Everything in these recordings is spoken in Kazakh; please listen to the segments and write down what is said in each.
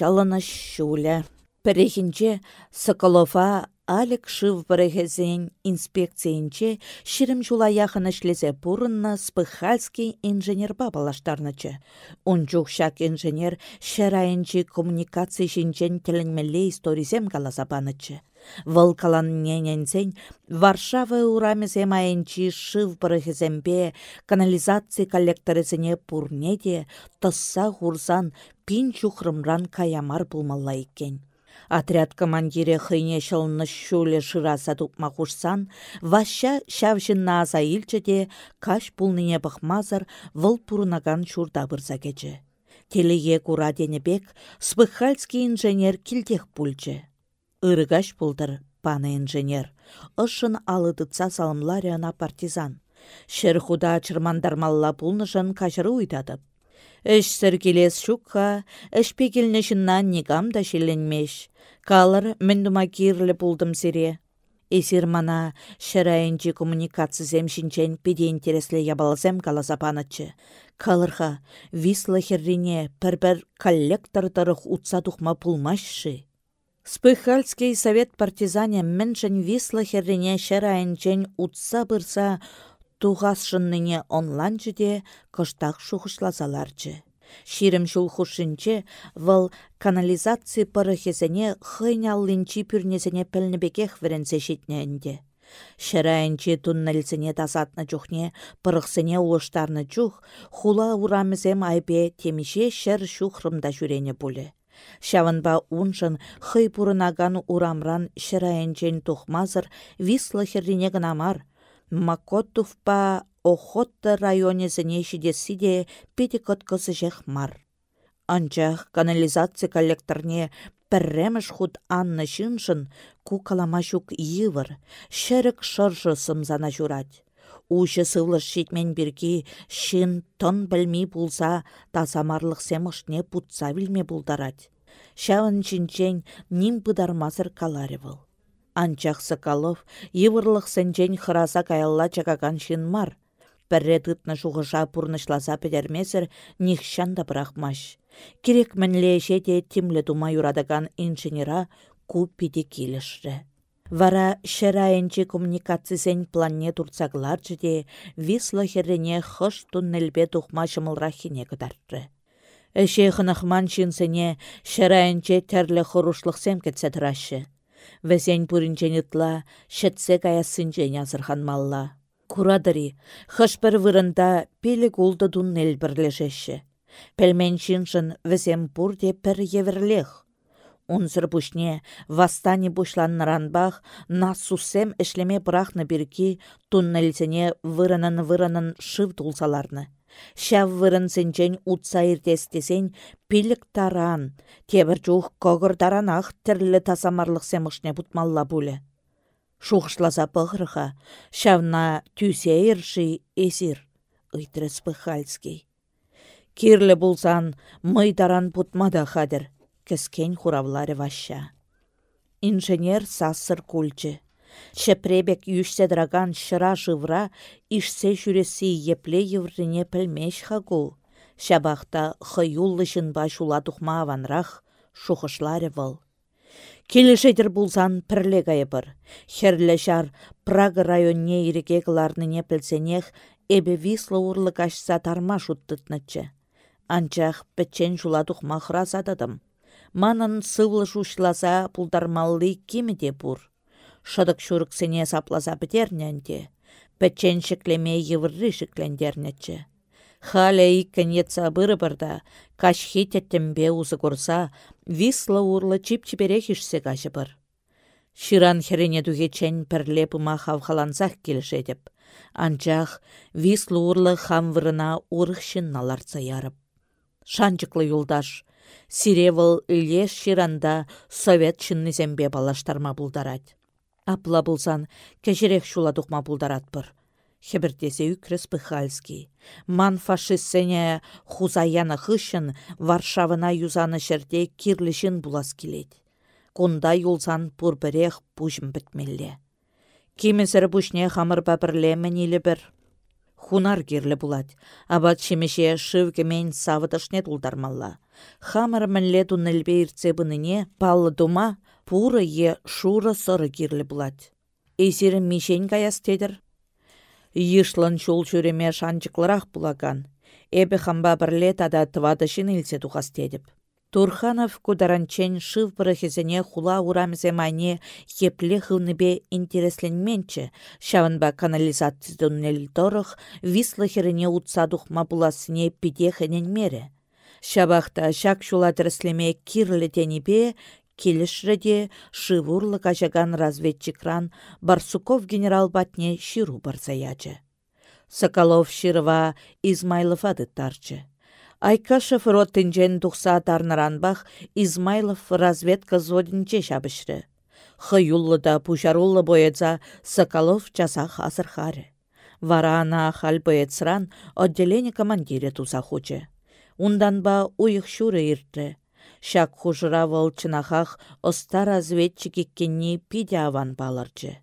шалына шулі. Перехінче Соколова Алек шыв бірігізен инспекциянче ширім жула яхын ішлесе бұрынна спыхальский инженер бабалаштарнычы. Унчук шак инженер шырайынчы коммуникаций жинчен тілінмелі историзем каласапанычы. Вăл каланнененсен Варшава урамесем айынчи шыв бірігізембе канализация коллекторысыне пурнеде тысса хурсан пин чухрымран каямар булмалла иккен. Отряд командире хыйне шылны шуле шыраса тупма хушсан, ваща шавшынна аза илчеде каш пулныне бахмазар выл пурунаган шурда бұрза кече. Телеге кура денебек, спыхальский инженер килтех пульче. Ырыгаш пулдыр, паны инженер. Ышын алыдытса салымларяна партизан. Шер худа чырмандармалла пулнышын кашыры уйдадып. Эш сіркелес шукха, эш пекеліне шыннан негам да шеленмеш. Калыр мен дума кирлі пулдым сире. Эсир мана шырайынчы коммуникация земшинчен педе интереслі ябалзем калазапанычы. Калырха вислы херрине пір-пір коллектордырых утса тухма пулмашшы. Спыхальский совет партизане міншін вислы херрине шырайынчен утса бұрса туғасшынныне онлан жіде кыштақ шухышлазаларчы. Ширім хушинче вăл канализация пырыхесене хыйняллинчи пюрнесене пӹлнебекех віренсе çитнне Шырайынче туннельсене тасатны чухне пырықсыне улыштарны чух, хула урамызем айбе темише шыр шухрымда жүрене пулі. Шавынба уншын хый пурынаган урамран шырайынчен тухмазыр вислы херрине гынамар. Макотувпа Охотта районезіне шидесі де жех мар. Анчах канализация коллекторне пірреміш худ анны шыншын ку каламашук йывыр, шәрік шыржы сымзана. Ушы сывлыш шитмен бірге шын тон білмей булса, тазамарлық семышне путса білме булдарать. Шавын чинчен ним бұдармазыр каларевыл. Анчах Соколов йывырлық сенчен хыраса каялла чакаган шын мар. Пәрре тытны шуғыша пурнышласа педермесір нихшан да брахмаш. Керек мінле жете тимлі тума юрадаган инженера купиде келішрі. Вара шырайынчы коммуникацизен планне турцагларчы де вислы херрене хыш туннелбе тухма шымылрахине кыдарры. Эше хынахман шинсене шырайынчы тәрлі хорушлықсем кетсе тұрашы. Вәзен пүрінчен ытла, шетсе каясынчен язырхан малла. Курадыри, хышпір вырында пелі гулды дун нел бірлешеші. Пәлмен шиншын візем бұрде пір еверлех. Унзыр бұшне, вастани бұшланныранбақ, насусем ішлеме бірақны біркі туннелзіне вырынын-вырынын шыв дулсаларны. Шав вырын сенчен утса иртестесен пилік таран, тебір жух ақ тірлі тасамарлық семішне бұтмалла бұлі. Шухшласа пăхрăха, çавна тюсе йрши эсир, ыйтры Спыхальский. Кирле булсан мыйтаран путмада хадыр, кіскен хуравлары ваща. Инженер сассыр кульчы. Шепребек юшсе драган шыра жывра ишсе жүресі епле евріне пілмеш хагу. Шабақта хыюллышын башула тухма аванрах шухышлары выл. Келешедір бұлсан пірле ғайбыр. Херлі жар Прага районне иреге не пілсенех эбе вислы урлы ашса тарма шуттытнычы. Анчах жуладуқ махра зададым. Манын сывлы пулдармаллы кемеде бұр. Шыдық шурықсене сапласа бітерненде. Пәтчен шіклеме евіррі шіклендернечі. Халя иккен етса быры бырда, кашхи тәттімбе узы курса, висла урлы чип-чиперех ишсе кашы бір. Ширан херене чән пірле хавхалансақ келішедіп. Анчах вислы урлы хамвырына урықшынналарца ярып. Шанчықлы юлдаш, сиревыл үлес ширанда совет чыннызембе балаштарма бұлдарад. Апла бұлсан, кәжірек шула бұлдарат бұлдаратпыр. Хебіртесе үкрес Пыхальский. Ман фашистсене хузаяны хышын Варшавына юзаны шерде кирлішін булас келет. Кунда юлсан пурбірех пужым бітмелле. Кимесір бұшне хамыр бәбірле мінелі бір. Хунар кирлі булать. Абат шемеше шывгемен савыдышне тулдармалла. Хамыр мінле туннелбе иртсе бұныне паллы дума пуры е шуры сыры кирлі булать. Эсерім мишен каяс тедір? Йышлын шул жүреме шанчықлырақ булаган. Эбі хамба бірле тада тывадышын илсе тедіп. Турханов кударанчен шыв біріхізіне хула урамзе майне епле хылныбе интересленменче, шавынба канализациядон торых вислы херіне утсадух мабуласыне пидехенен мере. Шабахта шак шула тіріслеме кирлі тенебе, келішреде шывурлы кажаган разведчикран Барсуков генерал батне ширу барсаячы. Соколов ширва Измайлов адыттарчы. Айкашев роттенчен тухса тарнаранбах Измайлов разведка зодинче шабышры. Хыюллы да пушаруллы боеца Соколов часах асырхары. Вара ана хал боецран отделение командире туса хуче. Унданба уйых шуры иртті. Шак хужыра волчынахах оста разведчик иккенни пиде аван балырчы.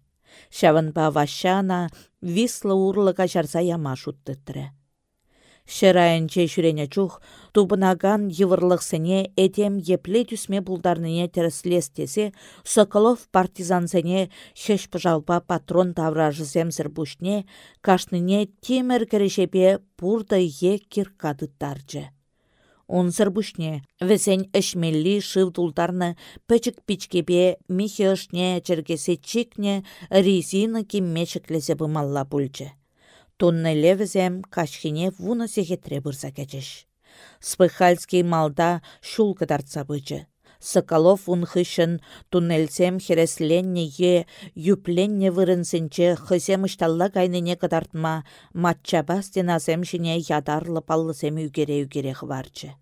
Шавынба вашана вислы урлыға жарса яма шуттыттыры. Шырайынче шүрене чух, тубынаган евырлықсыне этем епле түсме бұлдарныне тесе, Соколов партизансыне шеш пыжалба патрон тавражызем зірбушне, кашныне темір кірішепе пурда е киркадыттарчы. Он зірбушне, візен ішмелли шыв тулдарны пічік пичкепе михе ышне чергесе чикне резина киммешіклесе бымалла пульчы. Тонны левізем кашхине вуны сехетре бұрса кәчеш. Спыхальский малда шул кыдарца бычы. Соколов унхышын туннельсем хересленне юпленне вырынсенче хысем ышталла кайныне кыдартма матчаба стенасем шине ядарлы паллысем үгере-үгере хварчы.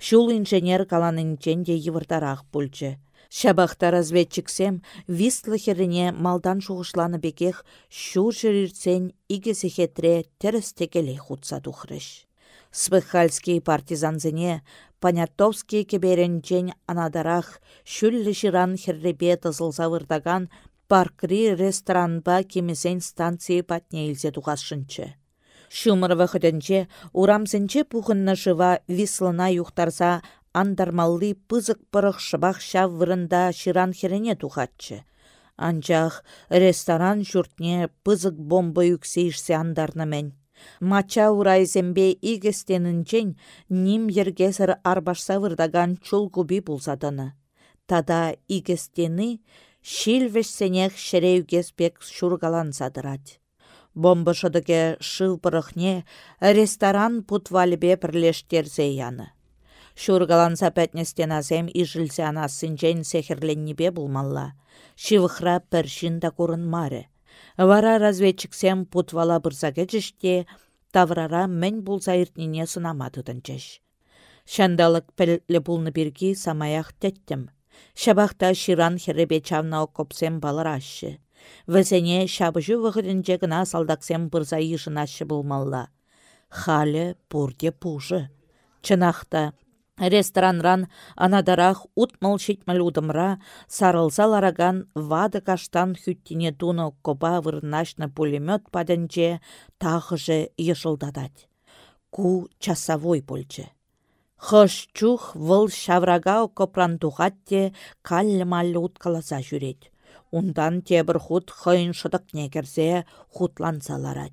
Шул инженер каланынчен де евыртарақ пульчы. Шабахта разведчиксем вистлы херіне малдан шуғышланы бекех шу жүрірцен игесі хетре терістекеле хутса тухрыш. Свыхальский партизанзыне Понятовский кеберенчен анадарах шүллі жиран херребе тызылса вырдаган паркри ресторанба кемесен станции патне илзе тухасшынчы. Шумырвы хыдынче урамсынче пухынна жыва вислына юхтарса андармалли пызык пырық шыбақ шав вырында ширан херене тухатчы. Анчах ресторан жұртне пызык бомба үксейшсе андарны мен. Мача урайзембе игестенінчен ним ергесір арбашса вырдаган чул губи булсадыны. Тада игестені шилвешсенех шереугеспек шургалан садырать. Бомба шыдыге шыв бұрықне ресторан путвалібе бірлештерзе яны. Шургаланса пәтнестен азем ижілсе анасынчен сехерленнебе булмалла. Шивыхра пәршін да маре. Вара разведчиксем путвала бұрзаге жіште, таврара мен булса иртнине сынамадыдынчеш. Шандалық пәлітлі бұлны бірге самаяқ тәттім. Шабақта ширан херебе чавна окопсем балыр ашы. Вәзене шабыжы вғырынче гына салдаксем бұрза ишынашы булмалла. Халі бұрде пужы. Чынақта Ресторанран анадарах утмыл шитміл удымра сарылса лараган вады каштан хүттіне туны коба вырнашны пулемет паденче тағыжы ешылдадать. Ку часовой пульчы. Хыш чух выл шаврага копран тухатте каллы-маллы уткаласа жүрет. Ундан тебір худ хыйын шыдық негерзе хутлансаларад.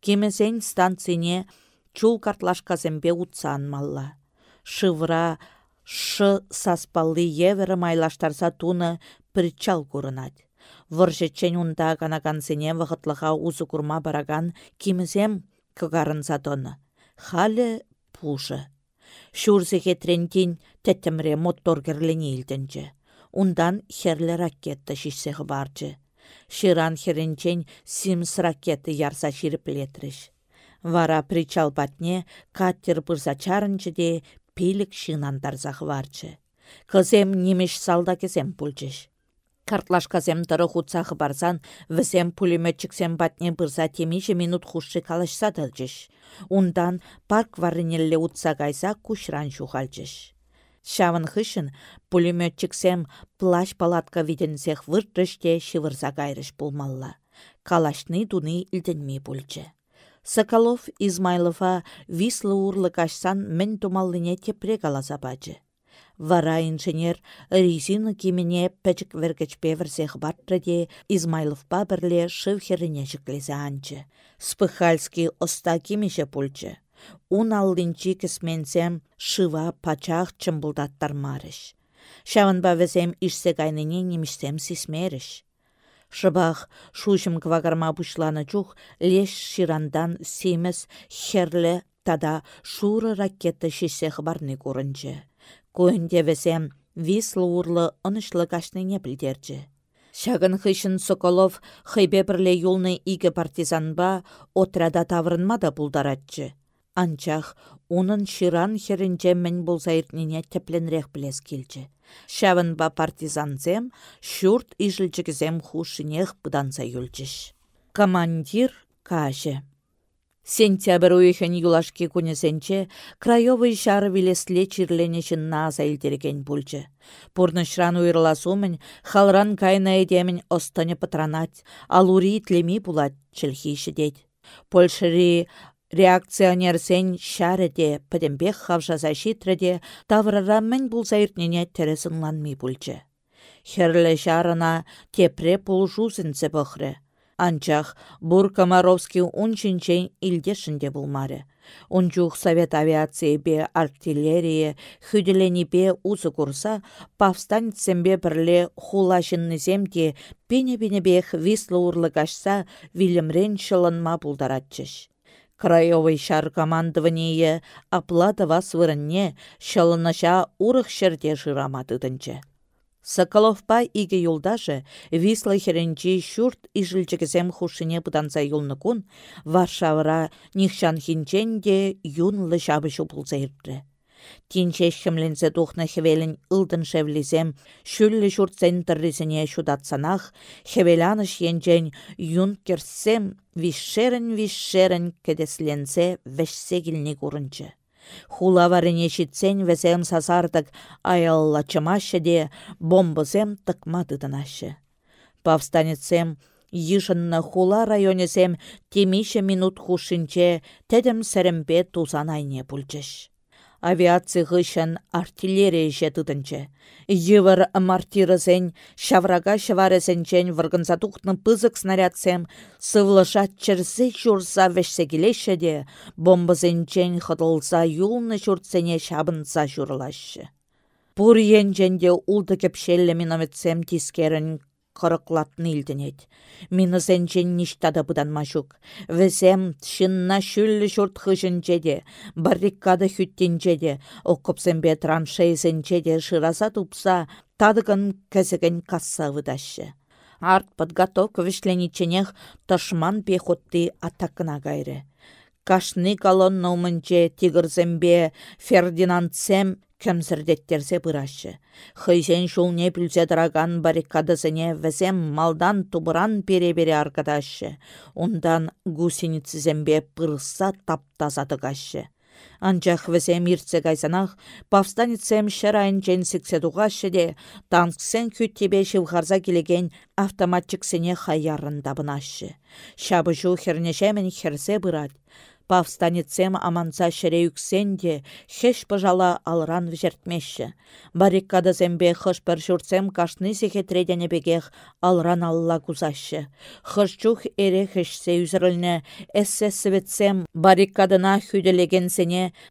Кемесен станцине чул картлашказембе утсан малла шывра шы саспалли евері майлаштарса туны причал курынать. Выржетчен унда канакансене вғытлыға узы курма бараган кимізем кыгарынса тоны. Халі пушы. Шурзеге трентин тәттімре мотор керлені илдінчі. Ундан херлі ракетті шишсеғі барчы. Ширан херенчен симс ракеты ярса ширіплетріш. Вара причал батне каттер бұрза чарынчы де пилік шинандарзах варчы. Кызем немеш салда кезем пульчыш. Картлашказем тұры хутсахы барсан, візем пулеметчиксем батне бұрза темейші минут хушшы калашса дылчыш. Ундан парк варынелле утса гайса кушран шухалчыш. Шавын хышын пулеметчиксем плащ палатка виденсех выртрыште шывырса гайрыш пулмалла. Калашны туны илтенме пульчы. Соколов Измайлова вислы урлы кашсан мен тумаллыне тепре каласа бачы. Вара инженер резина кимене пәчік вергечпе вірсех баттыде Измайловпа бірле шыв херіне анчы. Спыхальский оста кимеше пульчы. Ун аллинчи кісменсем шыва пачах чымбылдаттар марыш. Шаванба візем ішсе кайныне немішсем сисмеріш. Шыбах шушым квагарма бушланы чух леш ширандан семес херле тада шуры ракета шешсе хабарны курынчы. Көйінде весем вислы урлы ынышлы кашныне білдерчі. Шагын хышын Соколов хыйбе бірле юлны игі партизанба отрада таврынма да бұлдаратчы. Анчах унын ширан херінче мен бұлзайыртнене тепленрек білес келчі ба партизанзем, шурт ижілчігізем хушынех бұданса юлчыш. Командир каже. Сентябрь уйхен юлашки күнесенче краевый шары вилесле чирленешін наза илтерген пульчы. Пурнышран уйырласумын, халран кайна едемін остане патранать, алури тлеми пулат чілхиші дед. Польшыри Реакционерсен шареде, пӹдембех хавшаса шитреде, таврара мӹнь булса иртнене тӹресынланми пульчче. Херле шарына тепре пулшусынсе пăхрре. Анчах Бур Комаровский унчинчен илдешінде булмары. Унчух Совет авиации бе артиллерия бе узы курса повстанцембе бірле хулашыннызем те пене-пенебех вислы урлы кашса вилімрен шылынма булдаратчыш. Краевый шар командование аплатова свырынне шалынаша урых шерде жырама тыдынчы. Соколовпа иге юлдажы Висла херенчи шурт ижілчігізем хушыне юлны кун, Варшавыра нихшан хинченде юнлы шабы шупылса иртті. Тинче хемленсе тухнă хевелін ылдын шевлисем, шүллі шуртсен тыррисене шудатсанах, хевеляныш енчен юнкерсем вишшерін-вишшерін кедесленсе вешсе килне курынчы. Хулаварыне шитсен весем сасардык аялла чымашы де бомбызем тыкма тытынашы. Повстанецем Йышынны хула районесем темише минут хушинче тедім сәрімбе тузан айне авиация ғышын артиллерия жетыдынче. Йывыр мартирызен, шаврага шаварызенчен выргынзатухны пызык снарядсем, сывлышат чырсы журса вешсе келеші де, бомбызенчен хыдылса юлны журтсене шабынса журлашы. Пур енженде улды кепшелле минометсем тискерін илденет. Мені сенчен ништада бұдан машук. Весем шынна шүллі шұрт хышынчеде, баррикада хүттенчеде, оқыпсенбе траншейсенчеде шыраса тупса, тадыгын кәсіген касса выдашы. Арт подготовка вишлениченех ташман пехотты атакына гайры. Кашны колонна умынче тигрзембе Фердинандсем кәмсірдеттерсе бұрашы. Хыйсен шулне пүлсе дыраган баррикадысыне вәсем малдан тубыран пере-бере аркадашы. Ондан гусеницізембе пырса таптазады кашы. Анчах вәсем иртсе кайсанах, повстанецем шарайын женсіксе туғашы де, танксен күттебе шывғарза келеген автоматчиксене хаярын табынашы. Шабы жу хернешемен херсе бұрад. Павстанецем аманса шереюксен де, хеш пыжала алран вжертмеші. Баррикадасембе хыш пір жүрцем кашны бегех алран алла кузашы. Хыш эре хешсе үзіріліне, әссе светсем баррикадына хүделеген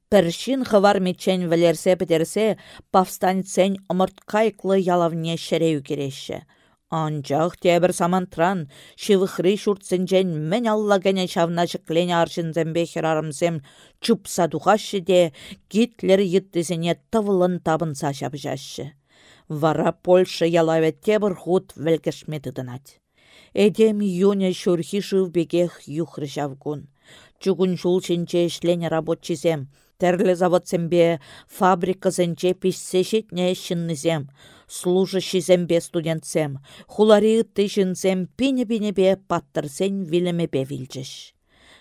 піршін хывар мечен вілерсе бідерсе, павстанецен ымырткайклы ялавне шерею кереші. Анчах тебір самантран, шивыхри шуртсенчен мен алла кәне шавна шықлене аршынзембе херарымсем чупса тухашы де Гитлер еттізіне тывылын табынса шабжашы. Вара Польша ялавет тебір худ вәлкешме тыдынат. Эдем юне шурхи бегех юхры шавгун. Чугун шул шинче ішлене рабочизем, тәрлі заводсембе фабрикасенче пишсе шетне шыннызем, служащийзембе студентсем, хулари тышынсем пине-пинебе паттырсен вилемепе вилчеш.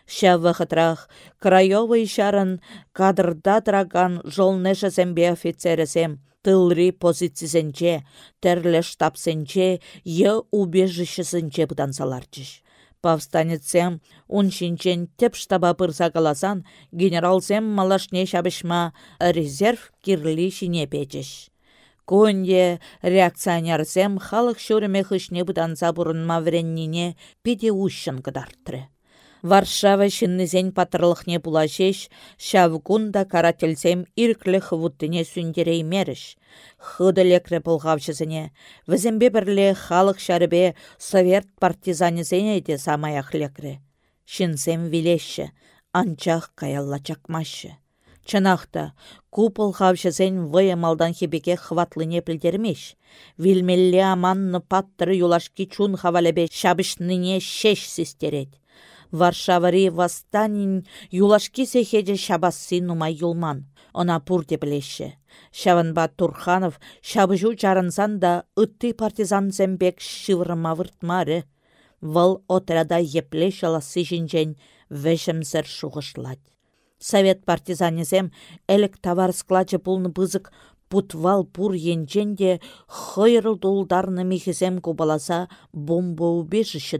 Ша вахытрах краевый шарын кадрда траган жолнешесембе офицересем, тылри позицизенче, тәрлі штабсенче, е убежищесенче бұдан саларчыш. Повстанецем уншинчен теп штаба пырса каласан генералсем малашне шабышма резерв кирли шине печеш. Конде реакционерсем халық шөреме хышне бұданса бұрынма вреннине педе ущын кыдартры. Варшава шиннізен патырлықне булашеш, шавгунда карательсем ирклі хвуттыне сүндерей меріш. Хыды лекрі пылғавшызыне, візімбе бірлі халық шарыбе совет партизанезене де самаях лекрі. Шинсем вилеші, анчах каялла чакмашы. Чынақта, купыл хавшызен выя малдан хебеке хватлыне пілдермеш. Вилмелле аманны паттыры юлашки чун хавалебе шабышныне шеш сестерет. Варшавари вастанин юлашки сехеде шабассы нумай юлман. Она пурте білеші. Шаванба Турханов шабыжу чарынсан да ытты партизан зәмбек шывырма выртмары. Вăл отряда епле шаласы жінжен вешімсір шуғышлать. Совет партизанезем әлік товар складчы пулны бызык путвал пур енченде хойрыл дулдарны михізем кубаласа бомба убежище.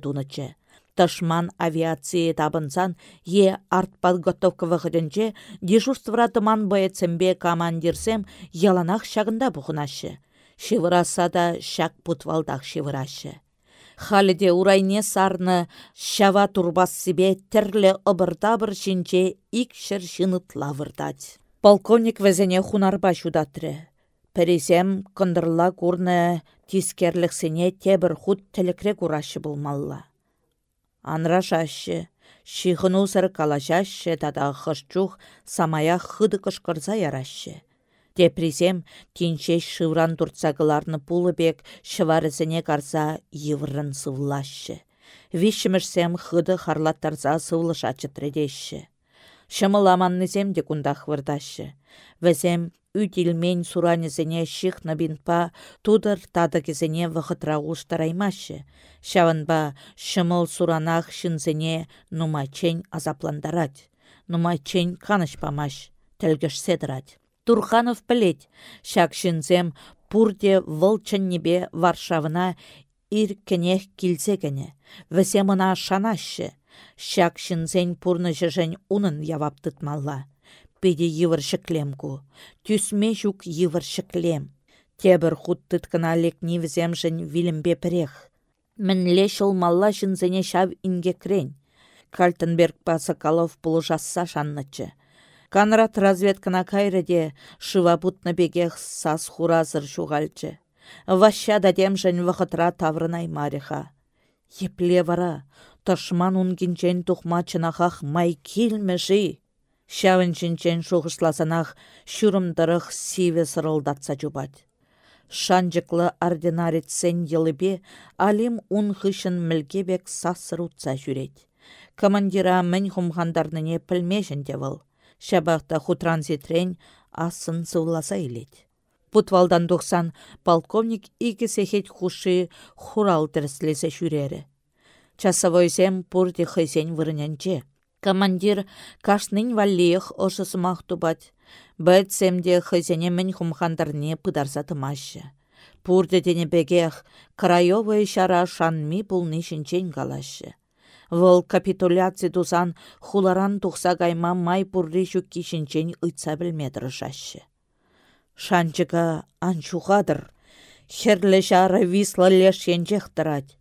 Ташман авиация табынсан е арт подготовка вғыдынче дежурствыра тыман бойецембе командирсем яланақ шагында бұғынашы. Шивыраса да шак путвалдақ шивырашы. Халіде урайне сарны шава турбас себе тірлі ыбырдабыр шинче икшір жынытла вырдать. Полковник вәзене хунарба шудатры. Пересем кындырла курны тискерліксіне тебір худ тілікре курашы болмалла анрашашы, шихыну сыр калашашы тада хышчух самая хыды кышкырса ярашы. Депресем тинче шывран турцагыларны пулыбек шыварысыне карса еврын сывлашы. Вишімішсем хыды харлаттарса сывлышачы тредеші. Шымыламаннызем де кундах вырдашы. Вәзем үтілмен суранезіне шихна бинпа тудыр тадыкезіне вғытра ұштараймашы. Шаванба шымыл суранах шынзіне нумачен азапландарать. Нумачен канышпамаш, тілгіш. Турханов білет, шак шынзем пурде небе Варшавына иркенех весе мына шанашы. Шак шынзен пурны жыжын унын явап тытмалла педе йывыршыклемку. Тюсме жук йывыршыклем. Тебір худ тыткына лекни віземжін вилімбе пірех. Мінле малла жынзене шав инге крен. Кальтенберг Пасакалов жасса шаннычы. Канрат разведкана кайрыде шыва бутны бегех сас хуразыр шуғальчы. Ваща дадемжін вғытра таврынай мариха. Епле вара, ташман унгинчен тухма чынахах май килмеши. Шавын жінчен шуғышласанақ шүрімдіріх сиве сырылдатса жубад. Шанжықлы ординарецен елібе алим ун хышын мілгебек сасырутса жүрет. Командира мін хумхандарныне пілмешін девіл. Шабақта хутранзитрен асын сывласа илет. Путвалдан доқсан полковник игі сехет хушы хурал тірслесе жүрері. Часовойсем пурди хызен вырынянче. Командир кашнын валлиях ошысымақ тубать. Бәтсемде хызене мін хумхандарне пыдарса тымашы. Пурде бегех краевый шара шанми пулны калашы. Вăл капитуляци тузан хуларан тухса кайма май пурри çукки шинчен ыйтса білмедрышашы. Шанчыка анчухадыр. Херле шары вислы леш енчех тырать.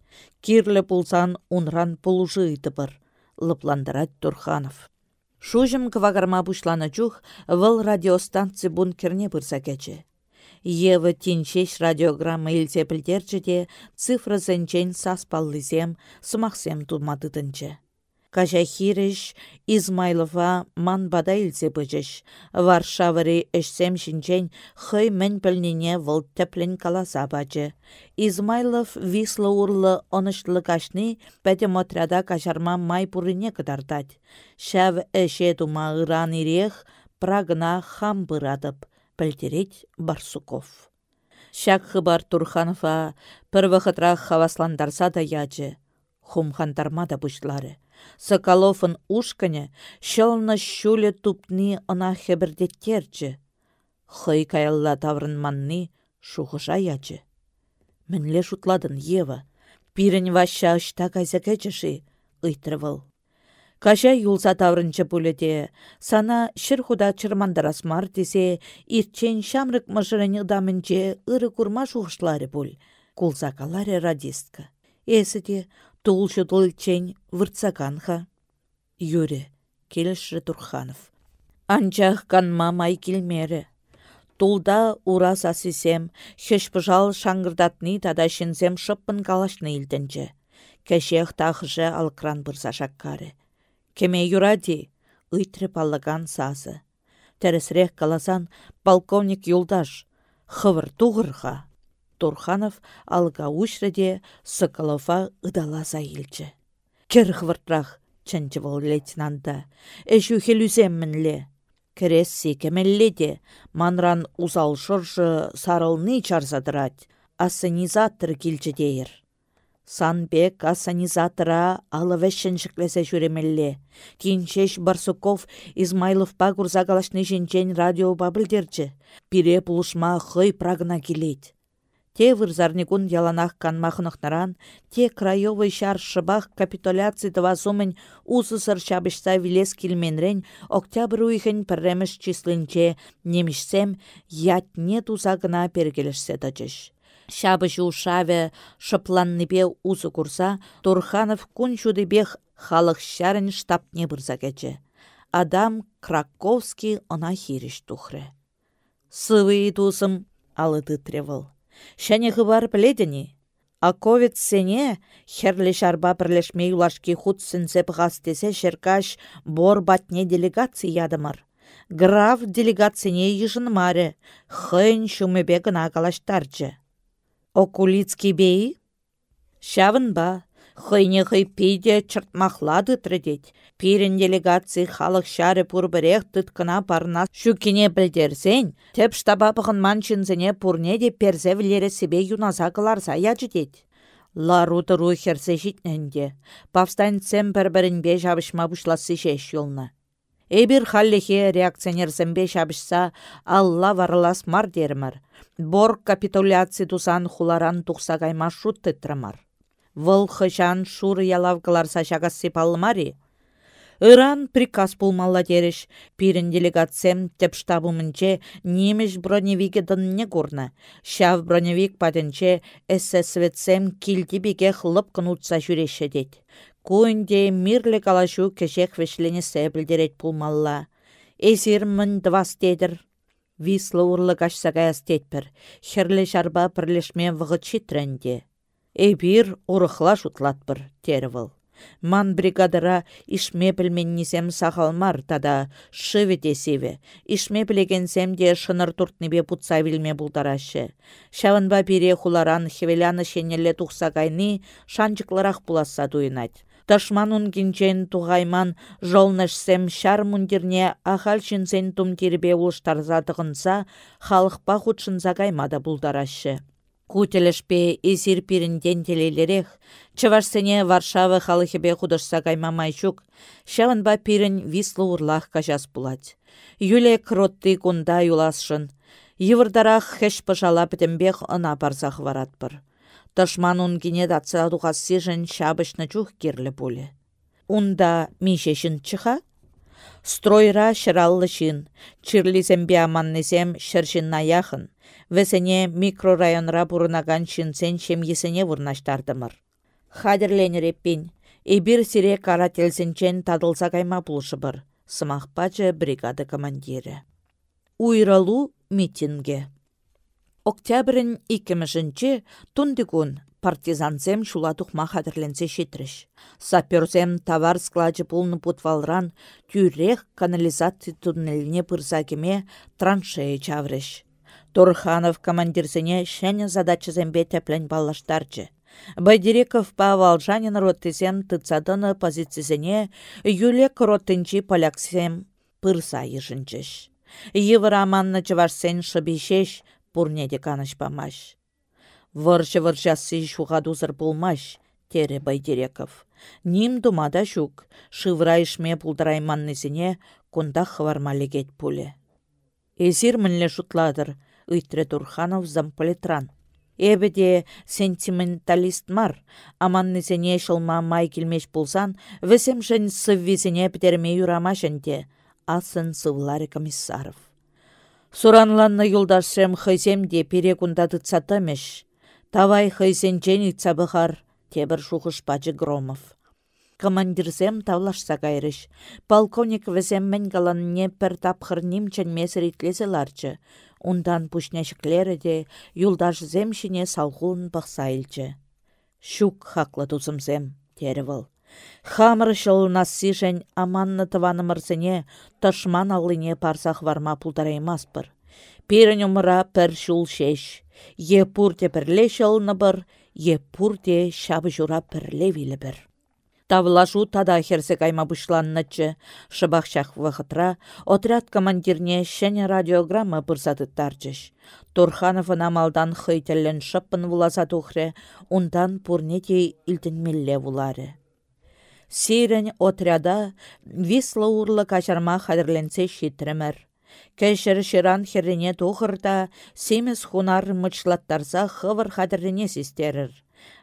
Кирлі пулсан унран пулужы ыйтыпыр лыпландырать Турханов. Шужым квагарма бушлана чух вăл радиостанци бункерне пырса кече. Евы тинчеш радиограмма илсе пілдерчі де цифры зенчен саспаллызем, сумақсем тумадыдынчы. Кажахирыш Измайлова ман бада илсе быжыш. Варшавари эшсем шинчен хый мен пілнене выл тәплін каласа бачы. Измайлов вислы урлы онышлы кашны пәтем отряда кажарма май пурыне кыдартать. Шәв әше тума ыран ирех хам бұрадып, пілтерет Барсуков. Шак хыбар Турханова пір вақытрақ хавасландарса да ячы. Хумхандарма да бұшлары. Соколовын ушкане шылны шуле тупни ына хебірдеттерчі. Хый каялла таврын манны шухыша ячы. Мінле шутладын Ева. Пирін ваша ұшта кайза кәчіші, ыйтрывыл. Каша юлса таврынчы пуледе, сана шыр худа чырмандарас мар десе, ирчен шамрык мыжырын ыдамынче ыры курма шухышлары пуль. Кулса каларе радистка. Эсіде тулшы тулчен выртсаканха. Юре, келішрі Турханов. Анчах канма май келмері. Тулда урас асисем, хеш пыжал шаңғырдатны тада шинзем шыппын калашны илдінче. Кәшех тахыжы алкран шаккары. Кеме юради, ыйтры паллаган сазы. Тәрісірек каласан полковник юлдаш, хывыр туғырға. Турханов алға ушреде Соколова ыдаласа илчі. Кер хвыртрақ, чынчы бол лейтенанта, әші хелюземмінле. Кересси кемелле де, манран узал шыржы сарылны чарзадырать, ассанизатор килчі дейір. Санбек ассанизатора алывешшін жүклесе жүремелле. Кинчеш Барсуков Измайловпа курзагалашны жінчен радиоба білдерчі. Пире пулышма хый прагна келейд. Те вырзарникун яланах канмахынықнаран, те краевый шар шыбах капитуляций тывасумын узысыр шабышса вилес килменрен октябрь уйхын пірреміш числінче немішсем ятне туза гына пергелешсе дачыш. Шабы шаве шыпланнипе узы курса, Турханов кун бех халық штаб штабне бұрза кече. Адам Краковский она хириш тухры. Сывы тусым алыды тревыл. Шәне. А ковид сене херлі шарба бірлешмей улашки худ сінсеп ғастесе шеркаш бор батне делегация ядымар. Граф делегацияне ежын маре, хын шумебе гына. Окулицкий бей? Шавын ба, хыйне хый пейде чыртмахлады тредет. Пирен делегации халық шары пурбірех тұткына парна шүкіне білдерсен, теп штаба бұғын манчынзіне пурне де перзе вілері себе юназа қыларса ячыдет. Ларуты рухерсе житненде. Повстанцем бір-бірінбе жабышма бұшласы шеш жолна. Эбір халлехе реакционерзембе шабышса алла варылас мар дермір. Бор капитуляци тусан хуларан тухса кайма шут тытрымар. Вăл хăçан шур ялавкалар сачагас сипаллымари. Иран приказ пулмалла тереш. Пирен делегациям теп штабумынче немеш броневике дынне курнă. Шав броневик патенче эсэсветсем килти бике хлып кынутса жүреші дед. Куынде мирле калашу кешек вешленесе білдерет пулмалла. Эзир мін двас. Вислы урлы кашсага астетпір, херлі жарба пірлешме вғычи тренде. Эбир урықла шутлатпыр, тервіл. Ман бригадыра ишме білменнесем сахалмар тада шыве десеве. Ишме білегенсем де шыныр туртнебе путса вилме бұлдарашы. Шавынба бире хуларан хевеляны шенелі тұқса кайны шанчықларақ бұласа. Ташман унгинчен туғайман жолнышсем шар мундирне ахал шинсен тум тирбе улыштарзадығынса, халықпа худшынса каймада бұлдарашы. Кутелешпе эзир пирінден телелерех, Чывашсене Варшава халыхебе худышса каймамайчук, шаванба пирін вислы урлах кажас булать. Юле кротты кунда юласшын, Йывырдарах хэш пыжала бітімбех ына барзах варатпыр. Ташман датса тухассижын шабышны чух кирлі пулі. Унда мишешін чыха? Стройра шыраллы шин, чирлизембе аманнезем шыршин наяхын, весене микрорайонра бұрынаган шинсен шемгесене вұрнаштардымыр. Хадерленереппин, эбир сире карателсенчен тадылса кайма бұлшыбыр, сымақпачы бригады командирі. Уйралу митинге. Октябрін икімішінші тундигун партизансем шула тухма хадырленсе шетріш. Саперзем товар складжы пулны путвалран тюрех канализация туннеліне пырзакеме траншея чаврыш. Турханов командирсене шәне задачызембе тәплен баллаштарчы. Байдиреков па Волжанин роттесен тыцадыны позицизене юлек роттынчи поляксем пырса ежінчіш. Евраманны чывашсен шыбешеш, пурнеде канышпамаш. Вырчы вырчасы шуғадузыр болмаш, тере Байдиреков. Ним думада шук, шывра ишме пулдырайманнысыне кунда хвармалегет пуле. Эзир мінле шутладыр, үйтре Турханов замполитран. Эбеде сентименталист мар. Аманнысене шылма май келмеш болсан, весем жын сыввизене пітерме юрамашынде. Асын сывлары комиссаров. Суранланны юлдашсем хыземде перекунда тытсатамеш. Тавай хызен жени цабыхар, тебір шухыш пачы Громов. Командирзем тавлашса кайрыш. Полковник візем мен галанне пір тапхыр нимчен месіритлезе ларчы. Ундан пушнешіклері де юлдаш земшіне салғуын бақса илчі. Шук хақлы тузымзем, теревіл. Хамыр шылынасы жән аманны тыванымырсыне тышман алыне парсақ варма пулдараймаспыр. Пирін умыра пір шул шеш. Е пурте пірле бір, е пурте шабы жура пірле вилі бір. Тавлашу тада херсе кайма бұшланнычы. Шыбақшақ отряд командирне шәне радиограмма бұрзадыттарчыш. Турхановын амалдан хыйтеллен шыппын вуласа тухре, ундан вулары. Сирен отряда висла урлы качарма хадырленсе шитремер. Кәшір шыран херрене тухырда, семес хунар мычлаттарса хывыр хадыррене систерір.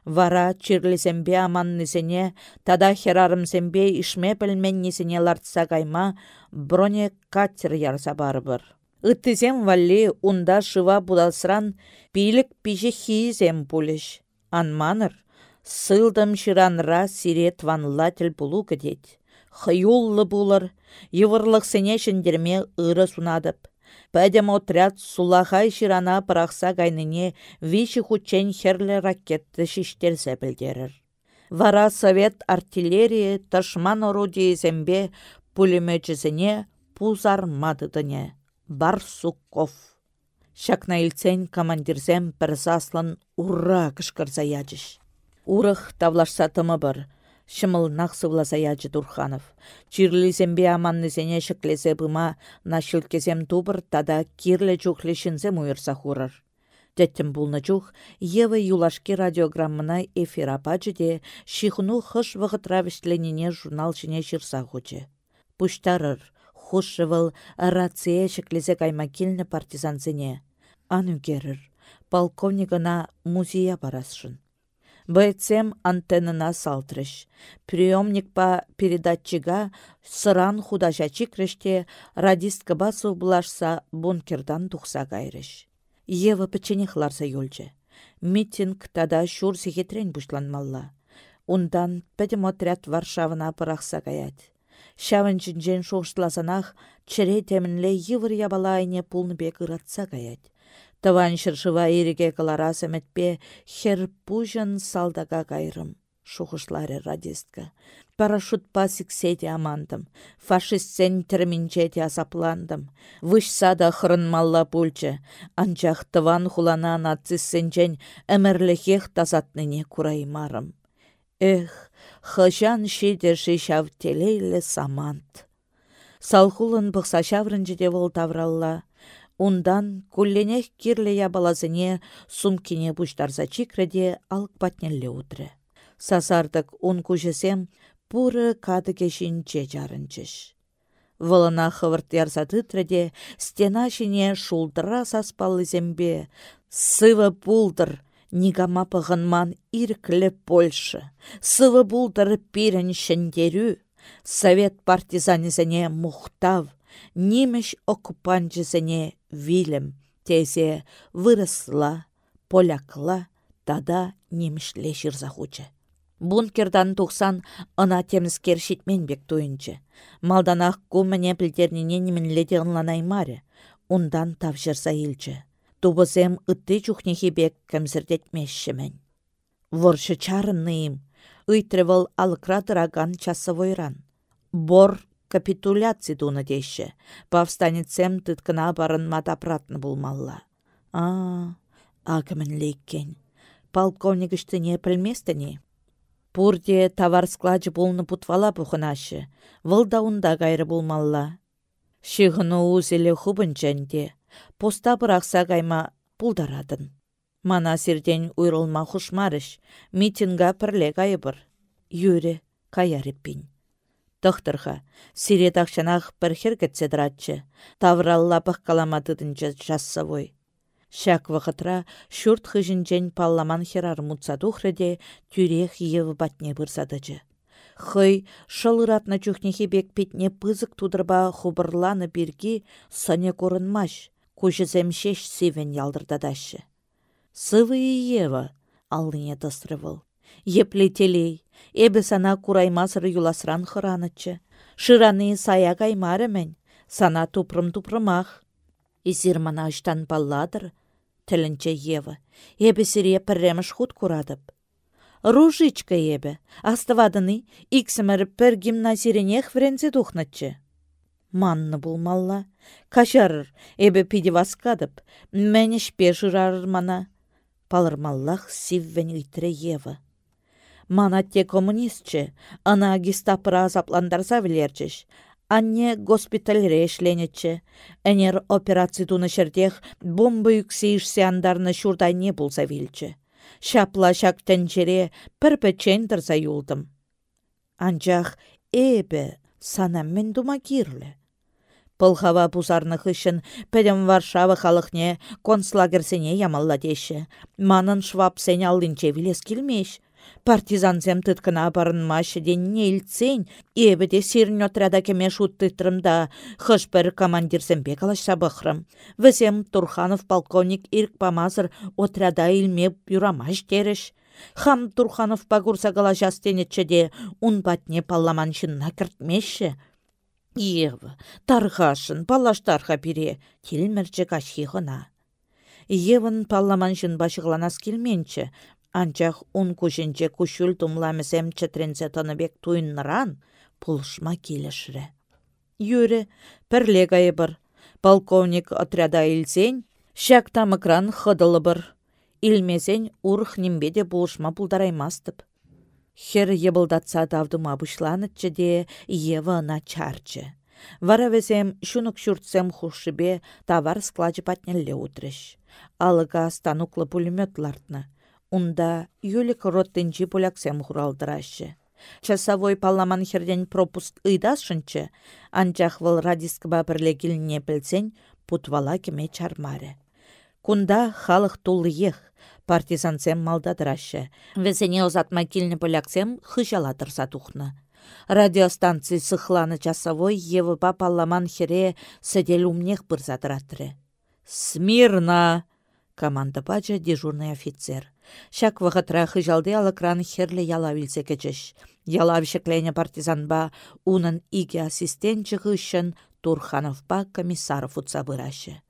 Вара чирлисембе аманнысене, тада херарымсембе ишме пілменнесене лартса кайма броне катер ярса барбыр. Ыттысем валли унда шыва будалсыран пилік пиже хизем пулеш. Анманыр, Сылдым шыранра сирет ванлатель пулу кедет. Хыюллы булыр, евырлық сене ыры сунадып. Пәдем отряд сулахай шырана пырақса гайныне виші хучен херлі ракетті шиштерсе білдерір. Вара совет артиллерия ташман орудие зембе пулеметчізіне пузармадыдыне. Барсуков. Шакна илцен командирзем бір заслан ура кышкырза ячыш. Урых тавлашса тымы бір. Шымыл нақсывласа ячы Дурханов. Чирлізембе аманнызене шыклесе бұма нашылкезем тубыр тада кирлі жүхлешінзем уйырса хурыр. Тәттім бұлны жүх, Ева юлашки радиограммына эфир апачы де шихну хыш вғыт равишленіне журнал жіне жырса хучы. Пуштарыр, хушывыл рация шыклесе кайма келні партизанзіне. Ану керір, полковнигына музея барасшын. Бәйтсем антеннына салтрыш. Приемник па передатчига сыран худажачи крыште радистка басу булашса бункердан тухса кайрыш. Ева печенехларса юлчы. Митинг тада шур сихетрен бушланмалла. Ундан пәдім отряд Варшавына пырақса каят. Шавын жінжен шоғыштласанақ, чыре темінле евір ябалайне пулны бек ыратса каят. Тыван шыршыва иреге кылара сәмәтпе хер пужан салдага кайрым. Шухышлары радистка. Парашют пасик сети амандым. Фашистсен терминчети асапландым. Вышса хрын малла пульчы. Анчах тыван хулана нациссенчен әмірліхех тазатныне кураймарым. Эх, хыжан шишав телейлі самант. Салхулын бұқса шаврынжы девол тавралла. Ундан кулленех кирле ябалазыне сумкине пуштарса чикреде алк патнелле утры. Сасардык ун кужесем пуры кады кешінче жарынчыш. Вылына хывырт ярса тытреде стена шине шулдыра саспалы зембе. Сывы булдыр, нигама пығынман ирклі Польша. Сывы булдыр пирен шендерю. Совет партизанезене мухтав, Нимеш оккупанчысене вилем, тезе выросла, полякла, тада немішле захучы. Бункердан тухсан ына темскер шитмен бек туйынчы. Малданақ кумыне пілдерніне немінледе ынланаймаре, ундан тавшырса илчі. Тубызем ытты чухнехи бек кәмсірдетмешшімен. Воршы чарынныйым, ыйтрывыл алкратыраган часовойран. Бор капитуляци туны деші. Повстанецем тыткына барынмат апратны булмалла. А, акымен леккен. Полковник не пілместіні. Пурде товар складжы болны путвала бұхынашы. Вылда унда гайры булмалла. Шиғыны узелі хубын жәнде. Поста бұрақса гайма пулдарадын. Мана сирден уйрылма хушмарыш. Митинга пірле гайыбыр. Юре каярыппин. Тохтырха, сирет ақшанақ бір хер кетсе дыратчы. Тавралла каламатыдынчы жассавой. Шак вақытра шүрт хыжынчен палламан херар мутса тухрыде тюрех евы батне бұрсадыжы. Хый шылыратна чухнехи бек питне пызык тудырба хубырланы бирги сыне корынмаш, кушызем шеш сивен ялдырдадашы. Сывы ева, тыстрывыл. Епле телей, эбі сана кураймасыр юласран хыранычы. Шыраны сая каймарымен, сана тупрым-тупрымах. Изір мана ыштан балладыр, тілінче Ева. Эбі сире пірреміш худ курадып. Ружичка ебі, астывадыны иксімір пір гимназиренех врензе духнатчы. Манны булмалла, кашарыр, эбі пиде васкадып, мәнеш пешырарыр мана. Палырмаллах сиввен үйтірі Ева. Мана те коммунистче, ана гестапыра азапландарса вілерчіш, Анне госпитальре ішленетчі. Әнер операций туны шердех бомба ішсе андарны не болса вилчі. Шапла шак тәнчере пір пәчен тұрса юлдым. Анчах эбі сана мен дума кирлі. Пылхава пузарны хышын пәдім Варшава халықне концлагерсене ямалла деші. Манын швап сен алдынче вилес. Партизанзем тыткына барынмашы денне илтсен, ебеде сирін отряда кеме шуттытрымда хыш бір командирсембе калашса бұқрым. Візем Турханов полковник ирк памазыр отряда илме юрамаш теріш. Хам Турханов пагурса калашас тенетчеде ун батне палламан шынна кіртмеші. Ева, тархашын, палаштарха пире, тілмірчі кашхи ғына. Евын палламан жын башығыланас келменчі, Анчах ун кушинче кушул тумламесем чатренсе тыныбек туйнныран пулышма келешірі. Юрі, пірле бір. Полковник отряда илсен, шак тамыкран хыдылы бір. Илмесен урх нембеде пулышма пулдараймастып. Хер ебылдатса давдыма бұшланытчы де ева на чарчы. Вара весем шунук шуртсем хушшыбе товар складжы патнелле утрыш. Алыға стануклы пулемет лартны. Унда юлик роттенчи поляксем хуралдырашы. Часовой палламан херден пропуск ыйдашынчы, анчах вăл радискыба пірле килне пілсен путвала кеме чармаре. Кунда халық ех, партизансем малдадырашы. Весене озатма килне поляксем хыжала тұрса тухнă. Радиостанций сыхланы часовой евыпа палламан хере сәдел умнех бұрзадыратры. «Смирно!» команда дежурный офицер. Шак вғытра хыжалды алыкран херлі яла вилсе кечеш. Яла партизан партизанба унын иге ассистентчі ғышын Турхановпа комиссаров утса бұрашы.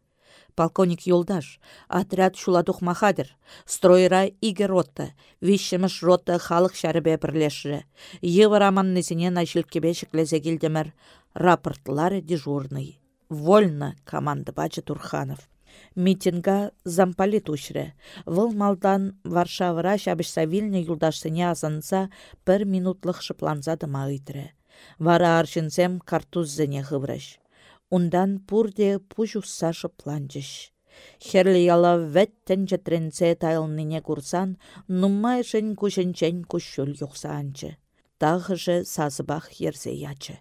Полковник Юлдаш, отряд шуладух махадыр, стройра иге рота, вишіміш рота халық шәрібе бірлешірі. Евы романнысыне начілкебе шіклезе келдемір, рапортлары дежурный. Вольно, команда бачы Турханов. Митинга зампали тушры. Выл малдан Варшавыра шабышса вилне юлдашсыне азанса бір минутлық шыпланса дыма Вара аршынсем картуззене хыврыш. Ундан пурде пужусса шыпланчыш. Херлі яла вәттен жетренсе тайылныне курсан, нуммайшын кушенчен кушшул юқсанчы. Тағыжы сазыбақ ерзе ячы.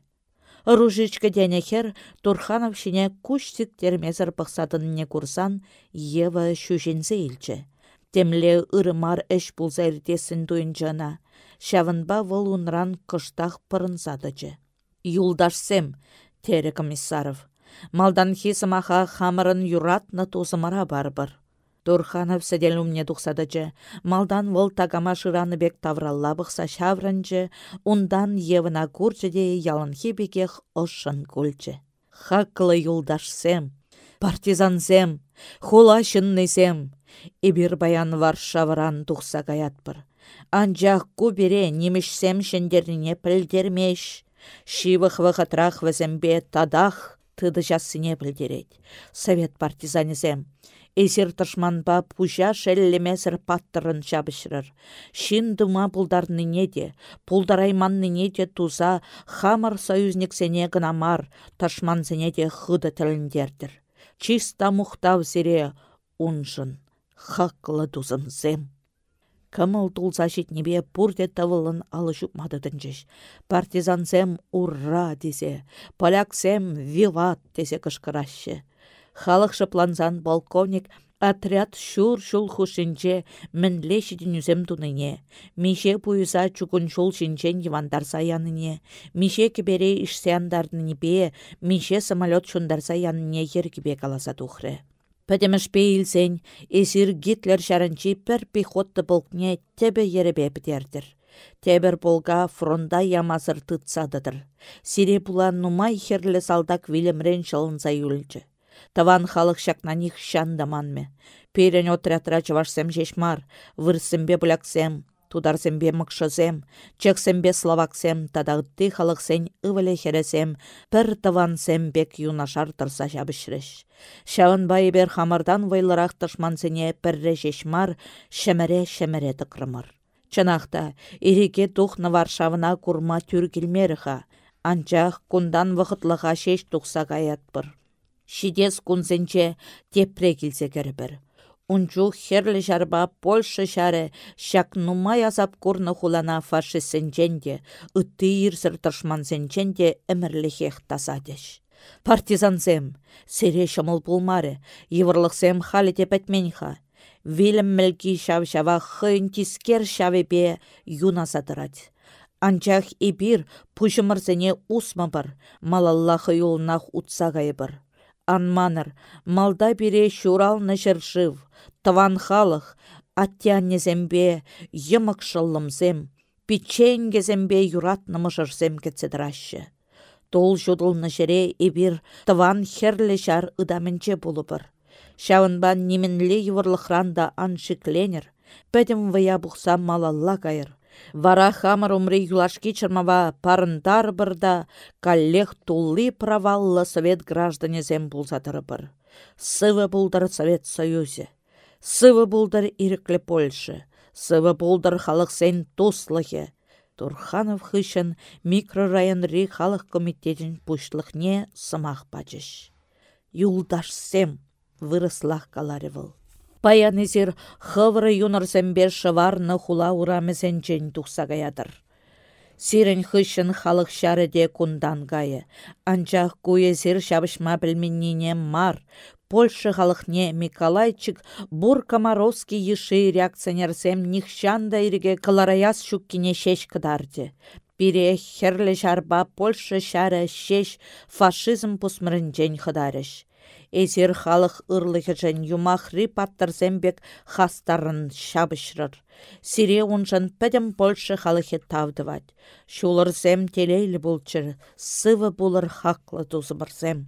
Ружичка денехер Турханов шине куштик термезір не курсан Ева шүжензе илчі. Темле ырымар әш бұлза иртесін туйынчана. Шавынба вол унран кыштақ пырынсадычы. Юлдашсем, тері комиссаров. Малдан хисымаха хамырын юратны тузымара барбыр. Турханов сәдел умне тухсадычы. Малдан вăл тагама шыраны бек тавралла бұқса шаврынчы, ундан евына курчы де ялынхи бекех ошын кульчы. Хақлы юлдашсем, партизансем, хула шыннысем, Ибір баян Варшавран тухса гаятпыр. Анжақ кубере немешсем шендеріне пілдермеш. Шивых вғытрах візімбе тадах тыды жасыне білдерет. Совет партизанезем. Эзер тышманба пужа шәллемәсір паттырын жабышырыр. Шин дума пулдарныне де, пулдарайманныне де туза хамар союзниксене гынамар, ташманзене де хыды тіліндердір. Чиста мұқтав зере унжын, хақлы зем. Кымыл тулса жетнебе пурде тавылын алы жупмадыдын Партизансем урра десе, поляксем виват десе кышкырашы. Халық шыпланзан полковник Отряд шур-шул хушинче мінле шидінюзем туныне. Мише пуйса чукун шул шинчен евандарса яныне. Мише кебере ишсяндарныне бе, мише самолет шундарса яныне ер каласа тухры. Пәдеміш бейлсен, эсир Гитлер шарынчи пір пехотты полкне тебе еребе бідердір. Тебір полга фронда ямазыр тұтсадыдыр. Сире пулан нумай херлі салдак вилімрен шылынса юлчы. Таван халық шакна них шандаманме. Перен отрядра чавашсем жешмар, вырсембе бұляксем, тударсембе мықшызем, чексембе словаксем, тадағытты халықсен ывыле хересем, пір тавансем бек юнашар тұрса жабышрыш. Шауын байыбер хамардан вайлырақ тышмансене пірре жешмар, шемере-шемере тықрымыр. Чынақта, иреке тухны Варшавына курма түр анчақ кундан вақытлыға шеш тұқса. Шидес кунсенче тепре килсе кербір. Унчу херлі жарба Польша шары шак нумай азап курны хулана фашистсенченде, ытты ирсір тұшмансенченде әмірліхех тасадеш. Партизансем, сере шамыл пулмары, еврлықсем халі тепетменха. Вилім мілкі шав-шава хын тискер шавепе юна сатырать. Анчах ибир пушымырсене усма бар, малаллахы юлнах бір анманыр, малда бире шурал нышыршыв, тыван халық, аттяннезембе, йымық шыллымзем, печенгезембе юратнымышырсем кетседрашы. Тол жудыл нышыре ебір тыван херлі жар ыдамінче бұлыбыр. Шауынбан немінле евырлықранда аншикленер, пәдім вая бұқса малалла кайыр. Вара хамыр умри юлашки чырмава парындар бірда, каллех тулли праваллы совет гражданезем бұлзатыры Сывы бұлдар Совет Союзе. Сывы бұлдар иреклі Польша. Сывы бұлдар халық сен туслығы. Турханов хышын микрорайонри халық комитетін не сымақ бачыш. Юлдаш сем вырыслах каларевыл. Паянезер хывры юнырсембе шыварны хула урамесенчен тухсагаядыр. Сирен хышын халық шареде кундан гайы. Анчах куезер шабышма білменнене мар. Польша халықне Миколайчик бур Комаровский еши реакционерсем нихшанда иреге калараяс шуккине шеш кыдарды. Бире херлі жарба Польша шары шеш фашизм пусмырынчен хыдарыш. Эзер халық жән юмахри паттырзембек хастарын шабышрыр. Сире унжан пәдім Польша халықы тавдывать. Шулырзем телейлі бұлчыр, сывы бұлыр хақлы тузымырзем.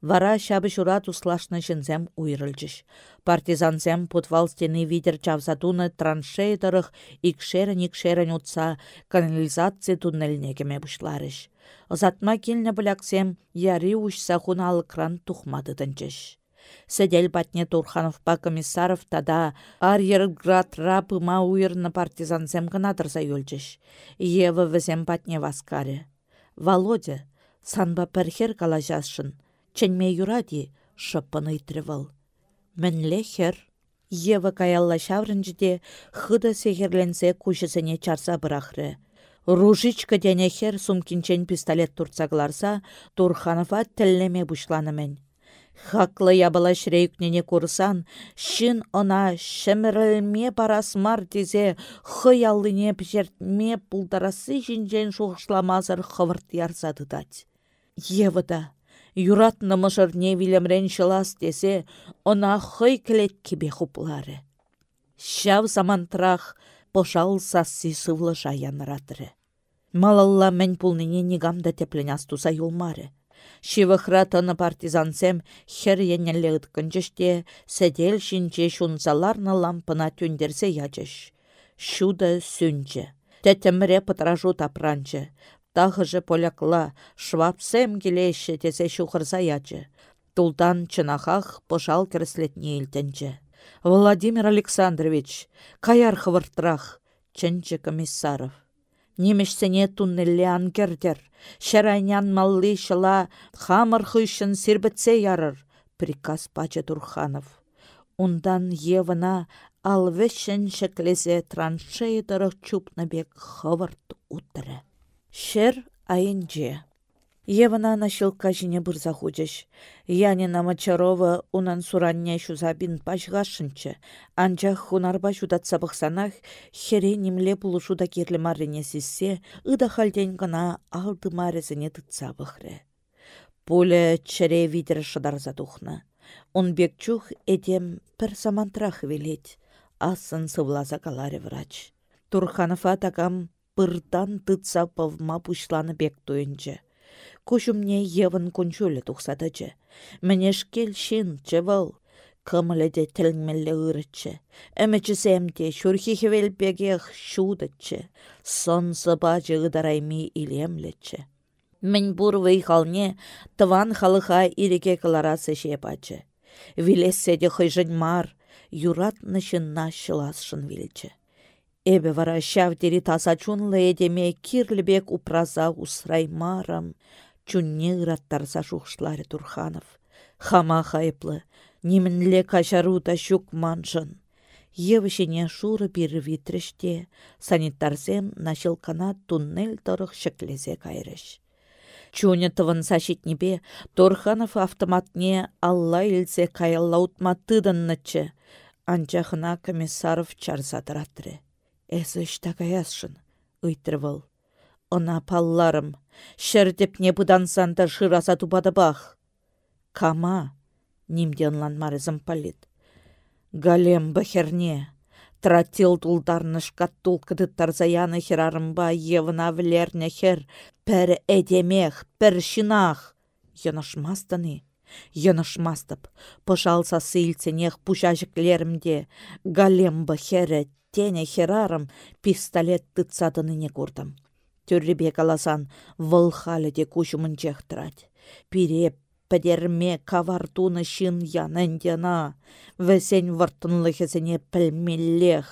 Вара шабы жура туслашны жінзем уйрылжыш. Партизанзем путвал стены видер чавзатуны траншейдырых икшерін-икшерін утса канализация туннелінегеме бұшларыш. Озатма келні біляксем, яри ұшса хуналы кран тухмады дынчыш. Сәдел батне Турхановпа комиссаров тада Арьерградра пыма уйырны партизансем гына тұрса. Евы візем батне васкаре. Володя, санба пәрхер калажасшын, чәнме юради шыппын ыйтрывыл. Мінле хер. Ева каялла шаврынжыде хыда сехерленсе кушысыне чарса бырахры. Ружичка денехер сумкинчен пистолет турцагларса, Турханова тіллеме бұшланымен. Хаклы ябыла шрейкнене курсан, шын она шемірілме мар дезе хыяллыне пжертме пулдарасы жинжен шуғышламазыр хывырт ярзадыдать. Евыда, юратны мұшыр не вилемрен шылас десе, она хый кілет кебе хуплары. Шав замантрах пошал сасси сывлы жаянратыры. Малалла мән пулнине нигамда тепленяс туса юлмары. Шивыхра тыны партизансем хер еннелле ыткынчыште сәдел шинче шунзаларны лампына түндерсе ячыш. Шуда сүнче. Тәтімре пытражу тапранчы. Тахыжы полякла, швапсем келеші тесе шухырса ячы. Тулдан чынахах пошал кіріслетне илтенче. Владимир Александрович, каяр хвыртрах, чынчы комиссаров. Немешсене туннелле ангердер. Шарайнян малли шыла хамыр хыщын сирбітсе ярыр. Приказ пачы Турханов. Ундан евына алвешін шеклезе траншейдырық чупнабек хывырт утыры. Шер айынже. Евана нащилка жіне бұрза худеш. Янина Мачарова унан суранне шузабин пашғашынчы. Анчах хунарба жудатса бұқсанах, хере немле бұлышуда керлі марине сізсе, ыда халден гына алды марезіне тұтса бұқры. Пулі чыре видер шыдарза тухна. бек чух эдем пір самантрах велет. Асын сывлаза врач. Турханова такам пырдан тытса павма пушланы бек. Кушумне евын күнчөлі тұқсадычы. Мінеш келшін чывыл. Кымылыде тілмелі ұрытчы. Әмічі сәмде шүрхи хевелбегех шудычы. Сон сыбачы ыдарайми илемлічі. Мен бұр вейхалне тыван халыха иреке кыларасы шепачы. Вилесседе хыжын мар, юратнышынна шыласшын вилчі. Эбе вара шавдери таса чунлы эдеме упраза усраймарам, чунне ыраттарса шухшларе Турханов. Хама хайплы, нимінле кашарута шук маншын. Евішіне шуры бір витріште, санитарзем нашылкана туннель тұрық шеклезе кайрыш. Чуне тывын сашитнебе Турханов автоматне алла илсе каяллаутма тыдыннычы. Анчахына комиссаров чарсадыратры. Эсі іштагаясшын, ұйттырвыл. Она палларым, не бұдан да шыраса тупады бақ. Кама, нимден марызым палит. Галем бахерне, тратил тулдарны шкаттул кыдыттар заяны херарымба евына влерне хер, пір эдемех, пір шинах. Янашмастаны. Янашмастып, пышалса сыльценех пушажыклерімде, галем бахере тене херарым пистолет тыцадыныне курдым. Тюрребе каласан вăл халле те кучумын чехтрать. Пире пӹдерме кавартуны шин янындена, вӹсен выртынлыхесене пӹлмеллех.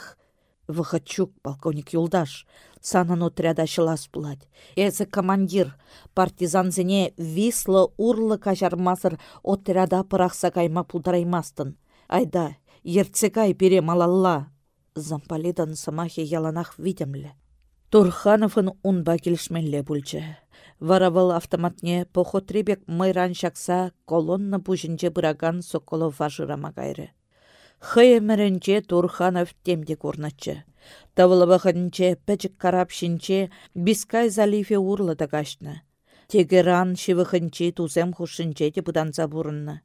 Вахачук, полковник Юлдаш, санын отряда шылас пулать. Эзі командир, партизанзене вислы урлы кажармасыр отряда пырақса кайма пулдараймастын. Айда, ерцекай пере малалла, зампалидан самахи яланах видемлі. Турхановын унба келішменле бүлчі. Варавыл автоматне похотребек майран шакса колонна пужинче бұраган Соколов важырама кайры. Хыйымірінче Турханов темде көрнатчы. Тавылыбағынче пәчік карапшинче Бискай заливе урлыда кашны. Тегеран шивыхынче тузем хушинче де бұданса бұрынны.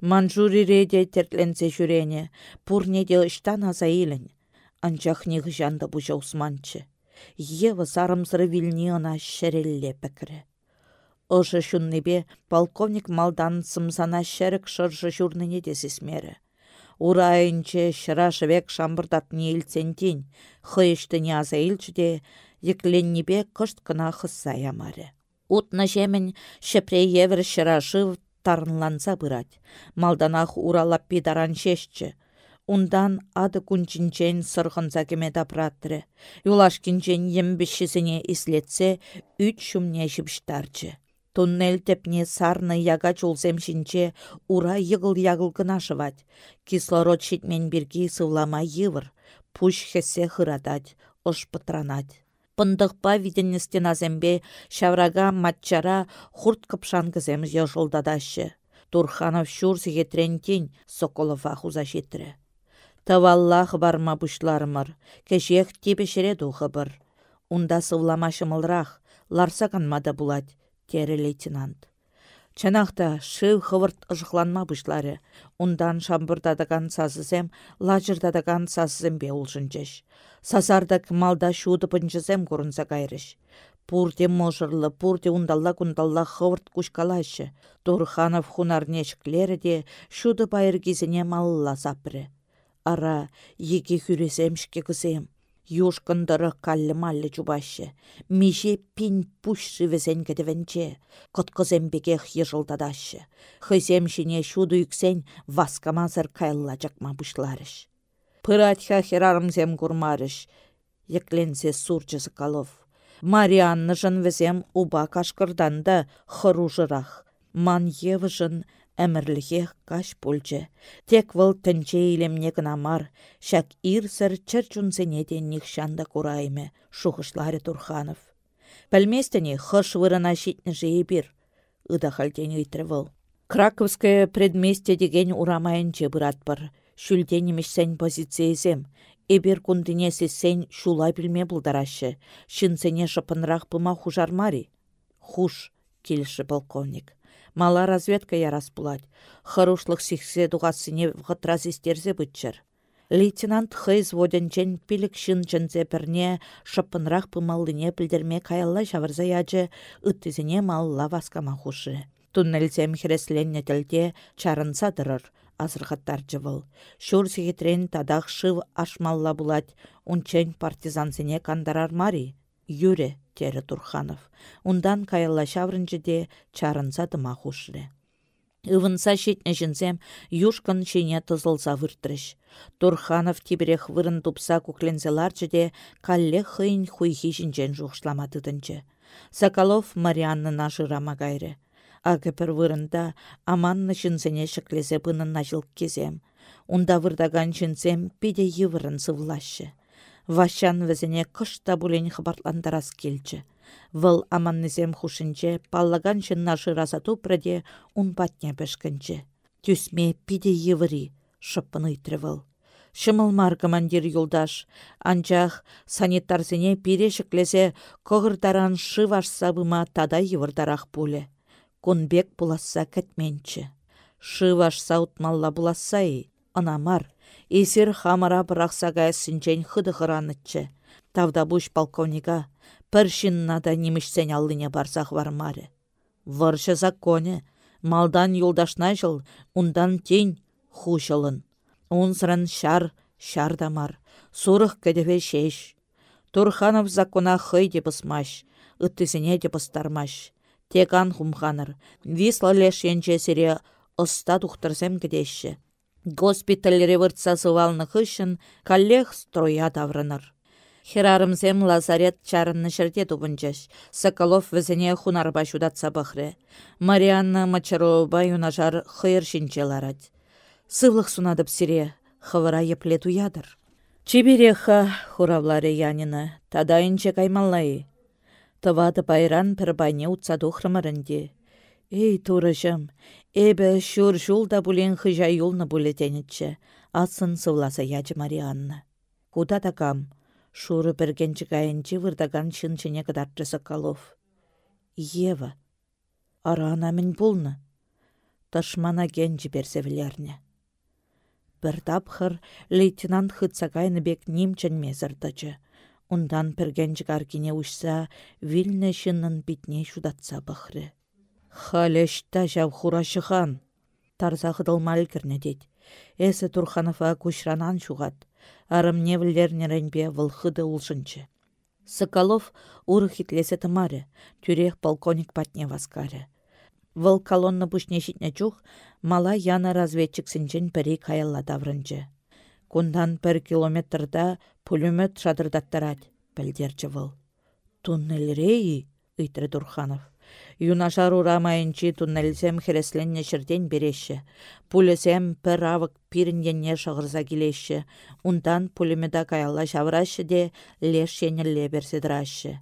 Манжуриреде тертленсе жүрене, пурнеде ыштан аза илін анчах жанды бұжа усманчы. Ева сарымсыры вилни ына шәрелле пәкірі. Ошы шуннебе полковник малдан сымсана шәрік шыржы журныне десесмері. Урайынче шырашывек шамбырдат нейлцентин, хыйышты не аза илчіде, екленнебе кышт кына хысса ямары. Утна жемін шепре евір шырашыв тарынланса бұрат. Малданах уралап бидаран шешчі, Ундан ады күнчінчен сырғынса кеме. Юлашкинчен ембішісіне ислетсе, үт шумне жібіштарчы. Туннель тепне сарны яга чулсемшинче ура йығыл-яғыл шывать. Кислород шитмен бірге сывлама йывыр. Пуш хесе хыратать, ош пытранать. Пындықпа азембе шаврага матчара хурт кыпшан ежылдадашы. Турханов шур сігетрен Соколова хуза Таваллах барма бұшларымыр, кешек тепешере дұғы бір. Унда сывламашымылрақ, ларса канмада булать, тері лейтенант. Чанақта шыв хывырт ұжықланма бұшлары, ундан шамбырдадаган сазызем, лажырдадаган бе ұлжынчыш. Сазардак малда шуды пынчызем көрінса кайрыш. Пурте можырлы, пурте ундалла-кундалла хывырт кушкалашы. Турханов хунарнешклері де шуды байыргизіне малла сапры ара еге хүресемшке кызем. Юшкындыры каллы маллы чубашы. Меже пин пушшы везен кедевенче. Кыткызембегех ежылдадашы. Хыземшіне шуды юксен васкамазыр кайлла жакма бұшларыш. Пыратха херарымзем курмарыш. Екленсе сурчысы калов. Марианны жын везем уба кашкырдан да хыружырах. Ман евы жын әмірліге каш пульчы. Тек выл тінче илемне мар, шак ирсір чыр чунсенеден нихшанда курайме, шухышлары Турханов. Пәлместіне хыш вырына шитні жейі бір. ыдахальтен ыйтрывыл. Краковское предместье деген урамайынче бұратпыр. Шүлденімішсен позициязем. Эбер кундыне сен шула білме бұлдарашы. Шынсене шыпынрақ бұма хужармари. Хуш, келші полковник. Мала разведка ярас бұлад. Харушлық сихсе дуғасыне ғытраз истерзе бұтчыр. Лейтенант хыз воденчен пилік шын жынзе бірне шыпынрақ пымалдыне білдерме каялла жавырза яджы үттізіне малла васкама хушы. Туннельзем хіресленне тілде чарынса дырыр, азырғаттар жывыл. Шур сегетрен тадақ шыв ашмалла булать, унчен партизансыне кандарар мари. Юре, тері Турханов. Ундан каялла шаврынжыде чарынса дыма хушры. Ывынса шетне жінзем юшкан шене тызылса выртрыш. Турханов тиберех вырын тупса куклензеларчы де калле хыйн хуйхи жінжен жухшламатыдынчы. Соколов нашырама гайры. Ағы бір вырында аманны жінзене шықлезе бұнын нажыл кезем. Унда вырдаган жінзем пиде евырын сывлашы. Вашан візіне кышта бұлен хабарландарас келчі. Выл аманнызем хушынче паллаган жын нашыразату праде ун батне бешкінче. Түсме пиде евыри, шыппын ыйтрывыл. Шымылмар командир юлдаш, анчах санитарзіне пире шықлезе кығырдаран шываш сабыма тада евырдарах пуле кунбек буласса кәтменчі. Шываш саутмалла булассай, анамар, эсир хамара бірақсаға сінчен. Тавда буш полковника, пір шиннада немішсен аллыне барсақ вармары. Варшы законе, малдан юлдашна жыл, ундан тень хушылын. Унсырын шар, шар дамар, сурық кәдеве шеш. Турханов закона хый деп ысмаш, ыттысыне деп ыстармаш. Теган хумханыр. Висла леш сире ұста тухтырсем кедеші. Госпиталь ревыртса сывалны хышын коллег строя даврыныр. Херарымсем лазарет чарынны шерде тубынчаш. Соколов візіне хунарба шудатса бахре. Марианна Мачарова юнажар хыйыр шинчеларать. Сывлық сунадып сире, хывыра епле туядыр. Чибереха, хуравлары янина, тадайынче каймаллайы. Тывады байран пір байне. Эй, турыжым, эбі шур жулда бұлен хыжа юлны бұлетенітші, асын сывласа ячы Марианна. Куда такам, шуры біргенчі гайынчы вырдаган шынчыне Соколов. Ева, арана мен бұлны, ташмана генчі берсевілерне. Бір тапхыр лейтенант хыцагайны бек немчен мезірдачы. Ундан пірген жыгаргине ұшса, шыннын битне шудатса бұхры. Халешта жав хурашыхан. Тарза хыдылмал кірне дед. Эсі Турханова күшранан шуғат. Арым невілернеренбе вылхыды ұлшынчы. Соколов уры хитлесе тымары, тюрех полковник патне васкары. Выл колонны пушне житне чух, мала яна разведчик сінчен пірі каялла даврынчы. Кундан пір километрда пулемет шадырдаттарать, пәлдерчі выл. Туннель ыйтры Дурханов. Юнашар урамайынчи туннельсем хересленне шырден береші. Пулесем пір авық пиріненне шығырза келеші. Ундан пулемеда каялла шаврашы де леш енелле берседрашы.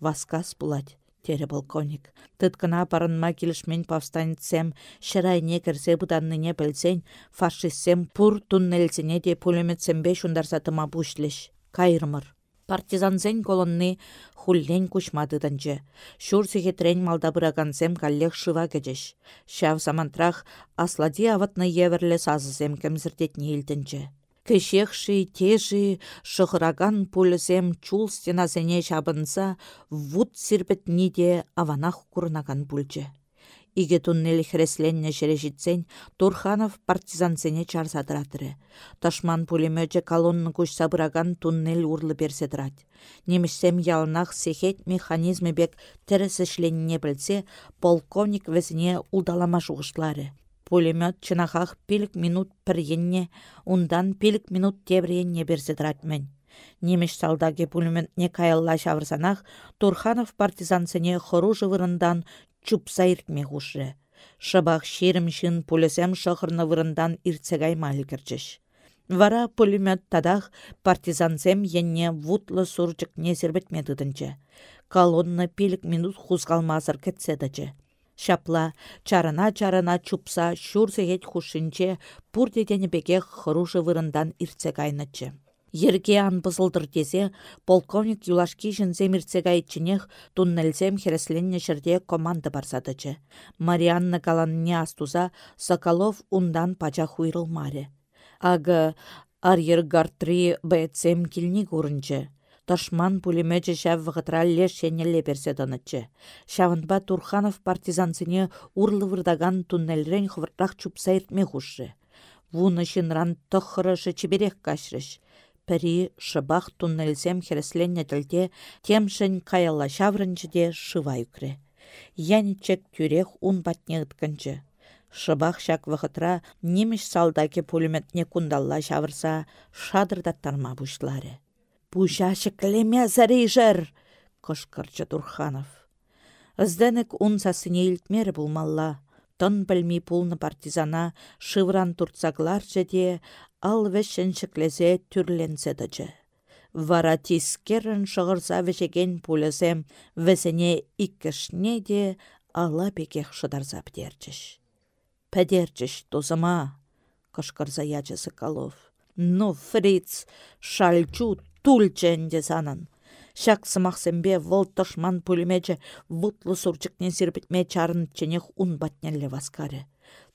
Васкас булать тері полковник. Тыткына парынма келішмен повстанецем шырайне кірсе бұданныне білсен, фашистсем пур туннельсіне де пулеметсембе шундарса тыма бұшлеш. Кайырмыр. Партизанзен колонны хуллен кушмадыдынчы. Шур трен малда бұрагансем каллех шыва кечеш. Шав самантрах аслади аватны еверлі сазызем кемзірдетне елдінчі. Кешехши, тежи, шығыраган пулісем чул стенасене шабынса, вуд сирбет ниде аванах курнаган пульчы. Иге туннель хресленне жережитсен, Турханов партизансене чарсадыратыры. Ташман пулеметче колонны күш сабыраган туннель урлы берседырат. Немішсем ялнах сехет механизмы бек тәрісішленне білсе, полковник везіне улдалама жуғышлары. Пулемет чынахах пилік минут піргенне, ундан пилік минут тебіренне берсе тұратмен. Немеш салдаге пулеметне каялла шавырсанах, Турханов партизансыне хору жывырындан чупса иртме хушры. Шабах шерім шын пулесем шықырны вырындан иртсегай малі Вара пулемет тадах партизансем енне вутлы сурчык не сербетме Колонна пилік минут хузгалмазыр кетседачы. Шапла чарына-чарына чупса шурсегет хушинче пурдедені беге хырушы вырындан иртсе кайнычы. Ерге ан бызылдыр тезе, полковник юлашки жінзем иртсега итчінех туннелзем хересленне жерде команда барсадычы. Марианна астуза Соколов ундан пача хуйрылмаре. Ага арьер гартри бәйтсем килни курынчы. Ташман пулеметче шав вғытра берсе донычы. Шавынба Турханов партизанцыне урлы вырдаган туннелрен хвыртрақ чупса. Вуны шынран кашрыш. Пәрі шыбақ туннелсем хересленне тілде темшін каялла шаврынчыде шыва үкре. Тюрех ун батне ытканчы. Шыбақ шак вғытра немеш салдаке пулеметне кундалла шавырса шадырдаттарма бұшлары. Пуша шеклеме зарейжер, кышкырчы Турханов. Ізденік ун сасыне илтмері булмалла. Тон білмей пулны партизана шывран турцаглар жеде ал вешен шеклезе түрленсе дыжы. Вара тискерін шығырса вешеген пулесем весене иккішне де ала бекех шыдарза бдерчіш. Пәдерчіш тозыма, кышкырза ячы Соколов. Ну, фриц, шальчу тульченде санан. Шак сымақсембе вол тышман пулеметче вутлы сурчыкнен сирпетме чарын ченех ун васкаре.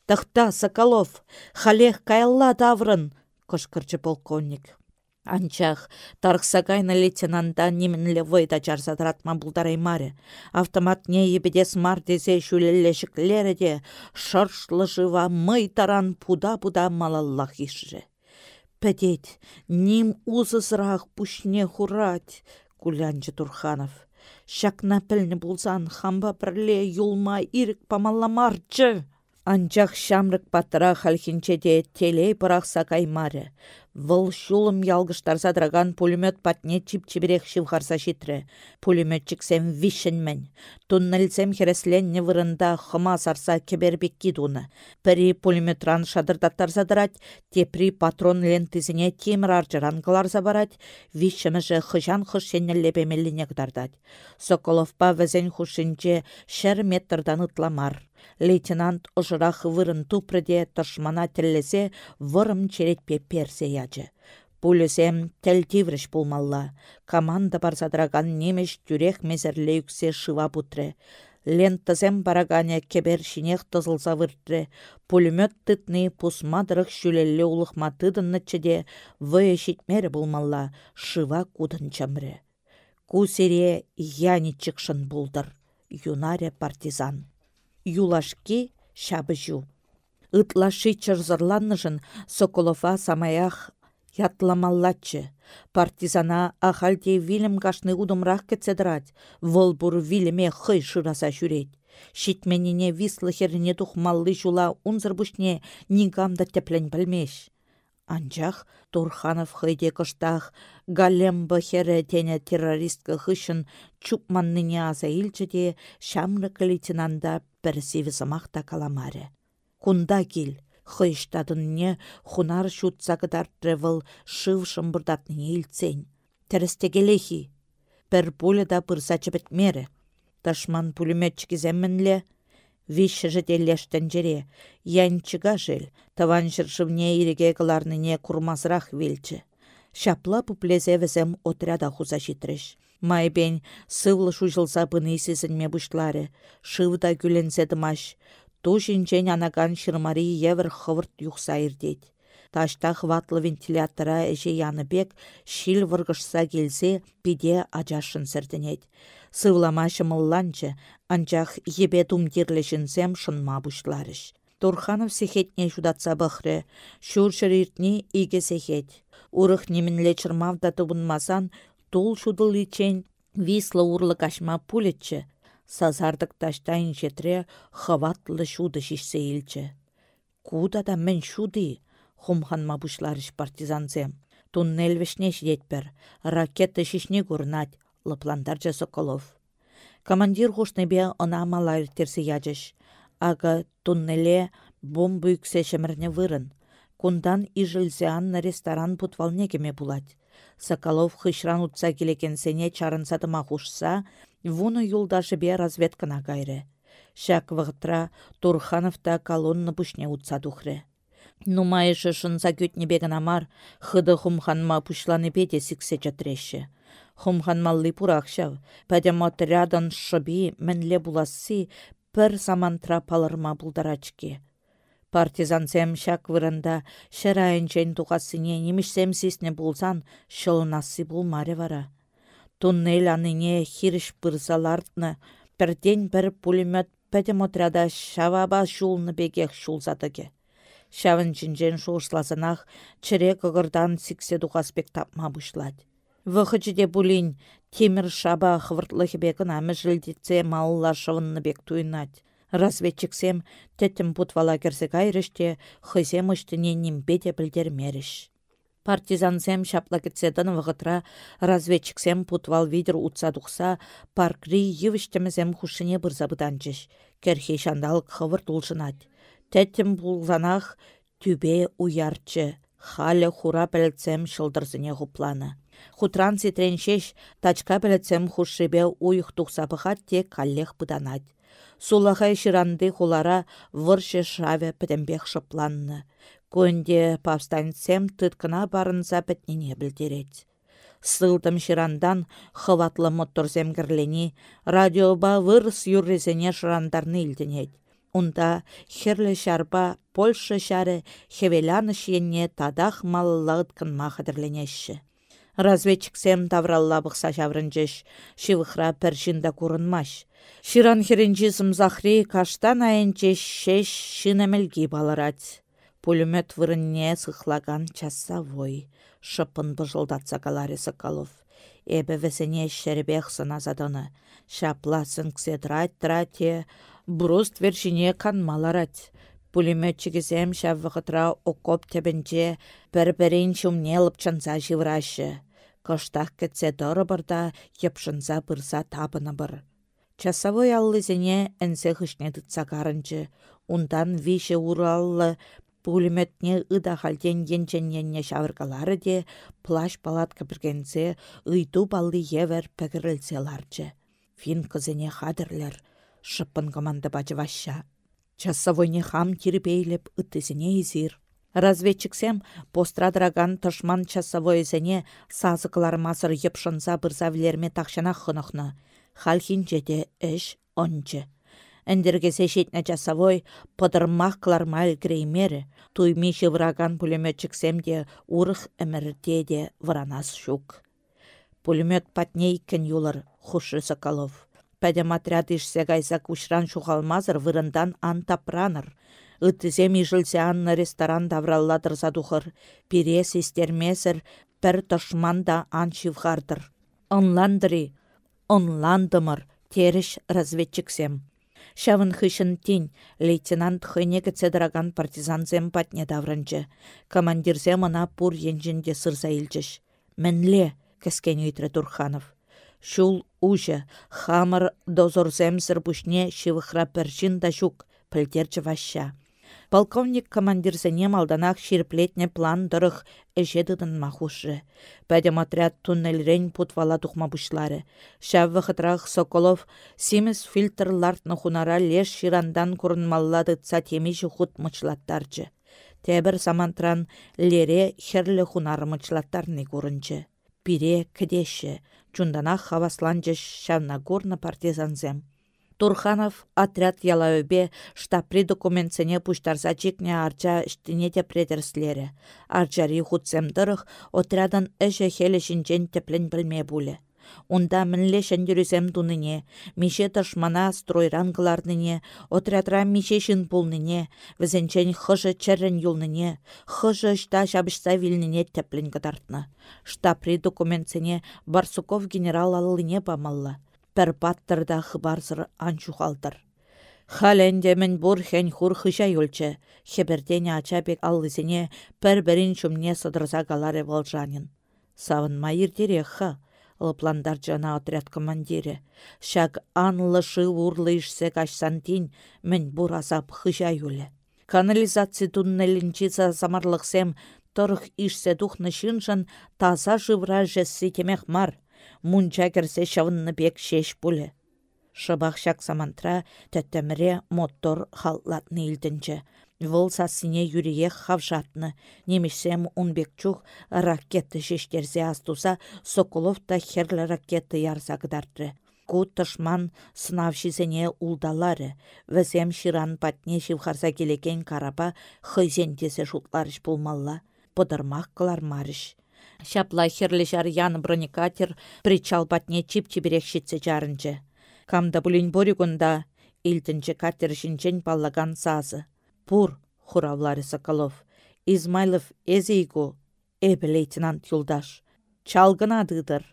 Тахта, Соколов, халех кайалла таврын, кышкырчы полковник. Анчах, тарықсагайны лейтенанта неменле войда жарзадыратма маре. Автомат не ебедес мар дезе шүлелешіклері де, шыршлы жыва мый таран пуда-пуда малаллах ишже. Пәдет, ним узызырақ пүшне хурать, кулянчы Турханов. Шакна пілні бұлзан хамба бірле юлма ирік памалламарчы. Анчах шамрык паттыра халхинчеде телей пырақса каймары. Вăл шулым ялгыштар задраган пулемет патне чип-чиберех шивхарса шитре. Пулеметчиксем вишенмен. Туннельсем хересленне вырында хыма сарса кебербекки дуны. Пірі пулеметран шадырдаттар задырать, тепри патрон лентізіне темір аржыран кылар забарать, вишеміжі хыжан хыш шеннеллебемеліне кдардать. Соколовпа вәзен хушинче шәр метрдан ытламар. Лейтенант ұжырақ вырын тупрыде тұшмана тіллесе вырым черетпе персе ячы. Пулесем тәл тивріш пулмалла. Команда барсадраган немеш тюрех мезерле үксе шыва путре. Лентазем барагане кебер шинех тызылса выртре. Пулемет тытны пусмадырық шүлелле улықма тыдыннычыде вые шитмері булмалла шыва кудын чамре. Кусере яничықшын булдыр. Юнаре партизан юлашки çу. Ытлаши чырзырланнышын Соколова самаях ятламаллаччы. Партизана ахальте вилім кашны удымрақ кетседрать. Вол бұр виліме хый шыраса жүрет. Шитменіне вислы херіне тухмаллы жула унзыр бұшне нигамда теплен білмеш. Анчах Турханов хыйде кыштах галем бахере тене террористка хышын чупманныне аза илчеде шамрык лейтенанда пірсеві замақта каламаре. Кунда кил, хыйштадынне хунар шутса кыдар тревел шыв шымбырдатныне илцен. Тәрістегелехи, пір пуля да пырса чебетмере. Ташман Виші жеделлештен жере, янчыга жел, таван жыршывне иреге кыларныне курмазрах велчі. Шапла пуплезе візем отряда хуза житреш. Майбен сывлы шужылса бұны сезінме бұшлары, шывда күленсе дымаш. Ту жинчен анаган шырмари евір хывырт юқса ирдет. Ташта хватлы вентилятора әже яныбек шил выргышса келсе пиде ажашын сірдінет. Сывлама шымылланчы, анчах ебе тумтирлешінсем шынма бұшларыш. Турханов сехетне жудатса бұхры, шур шыриртне иге сехет. Урых немінле чырмавда тубынмасан тул шудыл ичен вислы урлы кашма пулетче, сазардык таштайын жетре хаватлы шуды шишсе. Куда да мен шуды, хумханма бушларыш партизанзем. Туннель вешне жетпер, ракета шишне гурнать, лыпландарча Соколов. Командир бе ына малайр терсе яджыш. Ага туннеле бомба үксе шемірне вырын. Кундан ижілзе анна ресторан путвалне кеме булать. Соколов хышран утса келекенсене чарын сатыма хушса, вуны юлдашы бе разведкана кайры. Шак вғытра Турхановта колонны пушне утса. Нумайышы шынса бегін амар, хыды хумханма пушланы пете сіксе чатреші. Хумханмалли пурақшав, пәдем отрядан шыби мінле буласы пір самантра палырма бұлдарачке. Партизансем шак вырында шырайынчен туғасыне немішсем сесне булсан шылынасы булмаре вара. Туннель аныне хиріш пырзалардны, бірден бір пулемет пәдем отряда шаваба шулны бегех шулзадыге. Шавын жінжен шуышласынақ чіре кығырдан сіксе дұғаспек тапма бұшлад. Вұхычыде бұлін темір шаба хвыртлы хебегін амы жылдетсе малыла шывынны бек туйнад. Разведчиксем тәттім путвала керсе кайрыште хызем үштіне нембеде білдермеріш. Партизансем шапла кетседін вғытра разведчиксем путвал видер утса дұқса паркри евіштемізем хушыне бұрзабыданчыш. Керхе шандалық хывыр. Тәттім бұлзанақ түбе уярчы, халі хура пәлетсем шылдырзыне ғупланы. Хутран ситреншеш тачка пәлетсем хушшебе уйық тұқсапыға те каллех бұданад. Сулахай шыранды хулара выршы шаве пәтембек шыпланны. Көнде повстанцем тұткына барынса бітнене білдерет. Сылдым шырандан хыватлы мотторзем кірлені, радиоба вырс юррезене шырандарны илденет. Унда херлі шарба Польша шары хевеляныш енне тадах малылығыткын махадырленеші. Разведчиксем тавралла бұқса жаврынжыш, шивықра пәршінда курынмаш. Ширан херенжі захри каштан айынче шеш шинемелгі баларать. Пулемет вырынне сықлаган часовой. Шыпын бұжылдатса калари Соколов. Эбі весене шәрбех сыназадыны. Шапласын кседрать трате, Брост вершине канмаларать. Пулеметчикізем шаввықытра окоп тебенче бір-бірін шумне лыпчанса живрашы. Коштақ кетсе дұры бұрда епшынса бұрса табыны бір. Часовой аллызене әнсе хышне тұтса карынчы. Ундан више ураллы пулеметне ыда хальден енченненне шавыргалары де плащ палатка біргенсе ыйту баллы евер пәкірілсе ларчы. Фин кызыне хадырлер шыппын команда бачываща. Часовойне хам кирпейлеп ыттысене изир. Разведчиксем пострадыраган тышман часовойзене сазықлар масыр епшынса бұрза вілерме тақшана хынықны. Халхин жете эш ончы. Әндергесе шетне часовой пыдырмақ клармал греймері, туйми шывыраган пулеметчиксем де урых әмірде де вранас шук. Пулемет патне иккен юлар, хушы Соколов. Пәдем отряд ішсе кайса кушран шухалмазыр вырындан ан тапраныр. Үттізем ижілсе анны ресторан давралла тұрса Пире сестермесір пір тұшман да ан шивғардыр. Онландыры, онландымыр, теріш разведчиксем. Шавын хышын тин, лейтенант хынекі цедраган партизанзем патне даврынчы. Командирзем ана пур енжінде сырза илчіш. Мінле, кәскен үйтірі Турханов. Шул уже хамыр дозорземсір бұшне шивықра пәршін да жүк пілдерчі ваща. Полковник командирзене малданақ ширплетне план дұрық әжедідің махушы. Бәдем отряд туннелрен путвала тухма хытрах Соколов симес фильтрлартны хунара леш ширандан ца темеші худ мұчлаттарчы. Тәбір самантран лере херлі хунары мұчлаттарны көрінчі. Пире кідеші, Чундана хавасланчы шавнагорны партизанзем. Турханов отряд ялаөбе штапри документсене пуштарса чекне арча штине предерслері. Арчари худсем дырых отрядан әші хелі шинчен теплен білме бұлі. Унда мінле шәндерізем туныне, мише ташмана стройран кыларныне, отрядра мише шын пулныне, візенчен хыжы юлныне, хыжы шта шабышса вилныне тәплін кыдартны. Штапри документсене Барсуков генерал алылыне памалла. Пір баттырда хыбарзыр анчухалтыр. Халенде мен бур хен хур хыша юлчы, хебердене ачабек аллысене пір-бірін шумне сыдырза галаре волжанин. Майыр лыпландар жана отряд командире. Шак анлышы урлы ишсе кашсантин, мен бур азап хыжа юле. Канализация туннелінчі самарлықсем тұрық ишсе тухны шыншын таза жывра жесси темех мар. Мунча керсе шавынны бек шеш бұлі. Шыбақ шак самантра тәттәміре мотор халлатны илдінчі. Вұл сасыне юриех хавшатны. Немешсем унбекчух ракеты шештерзе астуса Соколов та херлі ракеты ярса гдарды. Ку тышман сынав шизене улдалары. Вәзем ширан патне келеген карапа хызен тесе шутларыш пулмалла. Подырмақ кылар марыш. Шапла херлі жар ян бронекатер причал патне чип чиберек шитсе. Камда бұлін боригунда илтінчі катер паллаган сазы. Пур, хуравлары Соколов. Измайлов эзейгу, эбі лейтенант юлдаш. Чалгынадыдыр.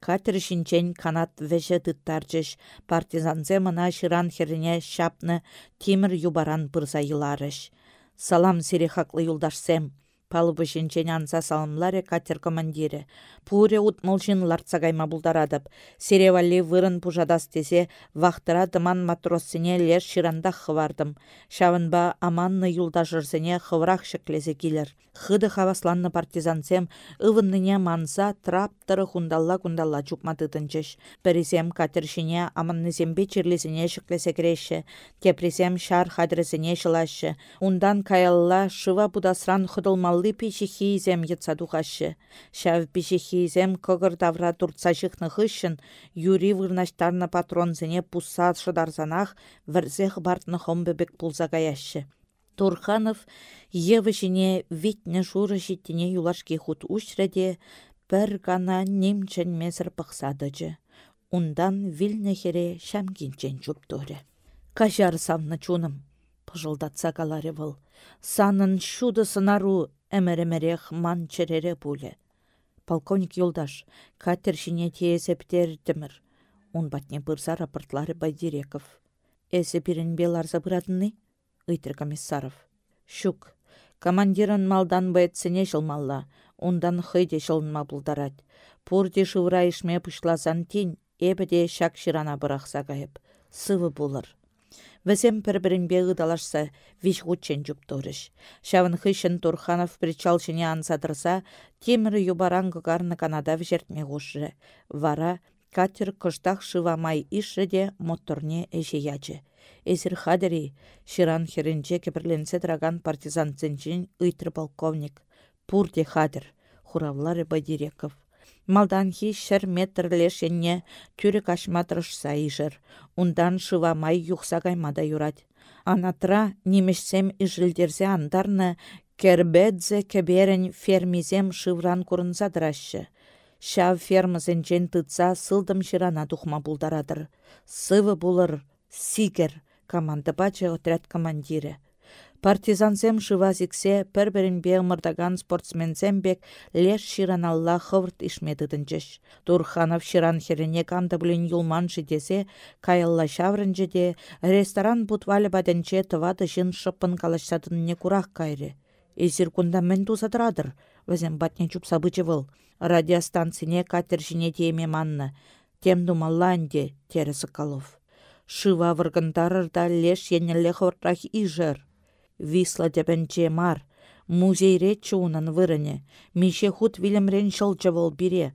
Катер шинчен канат веше тыттарчыш, партизанзе мына шыран херіне шапны тимір юбаран пырса йыларыш. Салам хаклы юлдашсем, Палубы жінчен анса салымларе катер командире. Пуре утмылшын ларцагайма бұлдарадып. Серевали вырын пужадас тезе, вақтыра дыман матроссене лер ширанда хывардым. Шавынба аманны юлда жырсене хыврақ шеклезе келер. Хыды хавасланны партизансем, ывынныне манса траптыры хундалла кундалла чупматытынчыш. Пересем катершине аманнызембе чирлесене шеклесе кереші. Кепресем шар хадресене шылашы. Ундан каялла шыва будасран хыдылмал Алли пишехизем йыцадухашы. Шав пишехизем көгір давра турца жықны хышын, юри вырнаштарны патронзіне пуса шыдарзанах вірзех бартны хомбебек пулзагаяшы. Турханов евы жіне журы життіне юлашки худ ушреде, бір гана немчен мезір пықсадыжы. Ундан вилне хере шәмгинчен жупторе. Кажар самны чуным, пыжылдатса каларе выл. Санын шуды сынару әмірімірех ман черере пуле. Полковник юлдаш, катер шине тиесептер тімір. Он батне бұрса рапортлары Байдиреков. Эсі пирінбе ларса бұратыны? Үйтір комиссаров. Шук, командирын малдан бәйтсіне жылмалла, ондан хыйде жылынма бұлдарад. Пурде шывра пұшлазан тен, де шак ширана бұрақса. Сывы болыр. Вәсем пір-бірінбе ұдалашса, виш ғучен жұп торыш. Шавын хышын Турханов причал жіне ансадырса, темірі юбаран ғарны Канада жертме ғушыры. Вара катер кыштақ шывамай іші де моторне әже ячы. Эзір хадери, ширан херінче кепірленсе драган партизан ценчен ұйтыр полковник. Пурде хадер, хуравлары Бадиреков. Малданхи шыр метрлешенне түрі кашматрыш сайышыр. Ундан шывамай юқса каймада юрать. Анатра немешсем ижілдерзе андарны кербедзе кеберен фермизем шывран курынсадырашы. Шав фермызен тытса сылдым шырана тухма булдарадыр. Сывы булыр, сигер, команда бачы отряд командирі. Партизансем шывазиксе пір-бірін бе спортсмен спортсменсем бек леш шираналла хывырт ишмедыдынчыш. Турханов ширан херіне канды білін юлман жидесе, кайылла шаврын жиде, ресторан бутвалі баденче тывады жын шыппын не курах кайры. Эзір кунда мен тузадырадыр, візем батне чупса выл. Радиостанцине катер жіне теме манны. Тем думалланде, тері Соколов. Шыва выргындарыр да леш енелі хвыртрах ижыр. Висла тепенче мар. Музейре чунан вырыне. Мише худ вилемрен шылчывыл бире.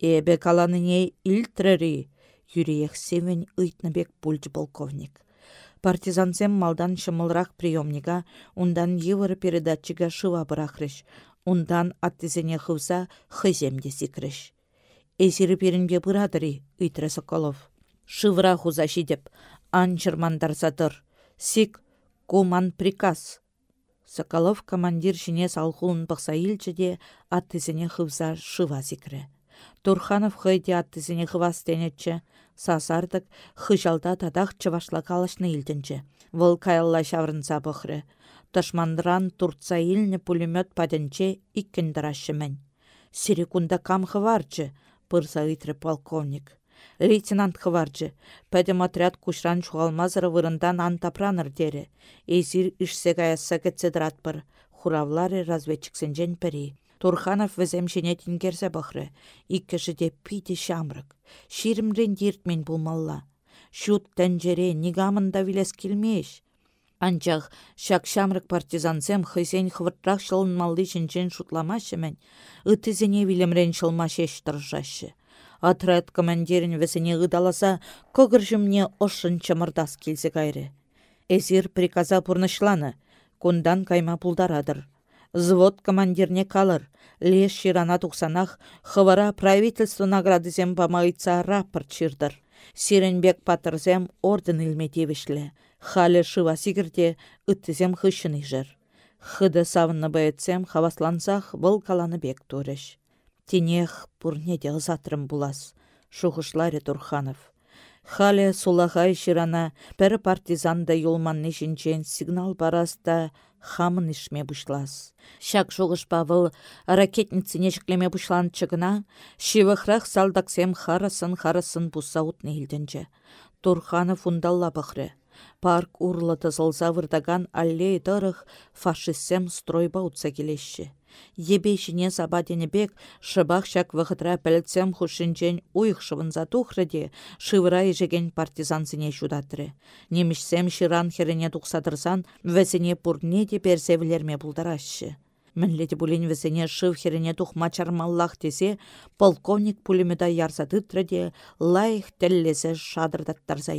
Эбе каланыне илтрери. Юриех севен ыйтныбек пульч полковник. Партизансем малдан шымылрақ приемника, ундан йывыр передатчига шыва бырахрыш. Ундан аттизене хывса хыземде сикрыш. Эсирі перінге бұрадыры, үйтірі Соколов. Шывыра хуза шидеп, анчырмандарсатыр. Сик Куман приказ. Соколов командир жіне салхулын пықса илчіде аттызіне хывза шыва зикрі. Турханов хыйде аттызіне хывас тенетчі, сасардық хыжалда тадақ чывашла калашны илдінчі. Выл каялла шаврынса бұхры. Ташмандран турца илні пулемет паденче иккендірашы мен. Сирекунда кам хыварчы, пырса ытры полковник. Лейтенант хыварчы. Пәдім отряд кушран чуғалмазыры вырындан антапраныр дері. Эзир ішсе каясса кетседрат бір. Хуравлары разведчиксенжен пәрі. Турханов візем жіне тінгерзе бұқры. Иккіші де пиді шамрык. Ширімрен дертмен болмалла. Шут тәнжере нигамында вилес келмеш. Анчах шак шамрык партизансем хызен хвыртрах малды шутламашы мен. Үтізіне вилемрен шылма. Отряд командирін весене ыдаласа, көгіржімне ошын чымырдас келсе кайры. Эзир приказа пурнышланы, кундан кайма пулдарадыр. Звод командирне калыр, леш ширана тухсанах, хывара правительство наградызем памайца рапорт чирдыр. Сиренбек патырзем орден илметевішлі. Халі шыва сигірде үттізем хышын ижыр. Хыды савынны бәйтсем хаваслансах бұл каланы бек турыш. Тенех пурнеде ызатрым булас. Шухышларе Турханов. Хале сулахай ширана пәрі партизанда юлманны жинчен сигнал бараста хамын ишме бушлас. Шак жоғыш павыл ракетницыне жіклеме бушлан чыгына, шивықрақ салдаксем харасын харасын бұса утны елдінче. Турханов ундалла бұқры. Парк урлы тызылза вырдаган аллей дырых фашистсем стройба утса келешші. Ебей жіне бек шыбақ шак вғытра пәлітсем хушинчен уйық шывынза тухрыде шывыра ежеген партизанзіне жудатыры. Немішсем ширан херене тұқсадырсан вәсене пурне де персевілерме бұлдарашы. Мінлеті бұлін весене шыв чармаллах десе, полковник пулемета ярсатытрыде лайық тәллесе шадырдаттарса.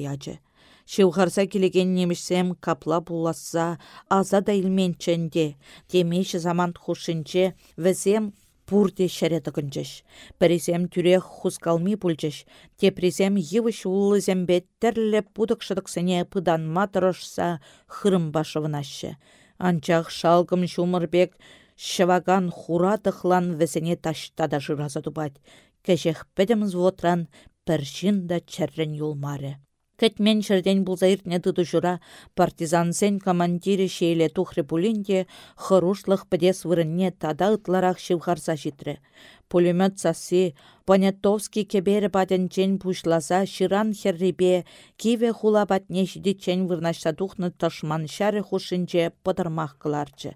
Шывғарса келеген немішсем капла буласса, аза да илменченде, демейші заман хушинче, візем пурде шәретігінчіш. Бірізем түрек хускалми пульчыш, тепризем евіш улызем беттерлі пудықшыдықсыне пыданма тұрышса хырым. Анчақ шалгым шумырбек шываган хуратықлан візіне таштада жыраза тупать. Кәжех пәдіміз вотран пәршін да чәррен юлмары. Кәтмен шырден бұлза иртне тұты жүра, партизансен командирі шейле тухры пулинде хырушлық пӹдес вырынне тада ытларақ шивхарса житрі. Пулемет сасы, Понятовский кебері чен пушласа ширан херрибе, киве хула батне чен вырнашта ташман шары хушинче пыдырмақ кыларчы.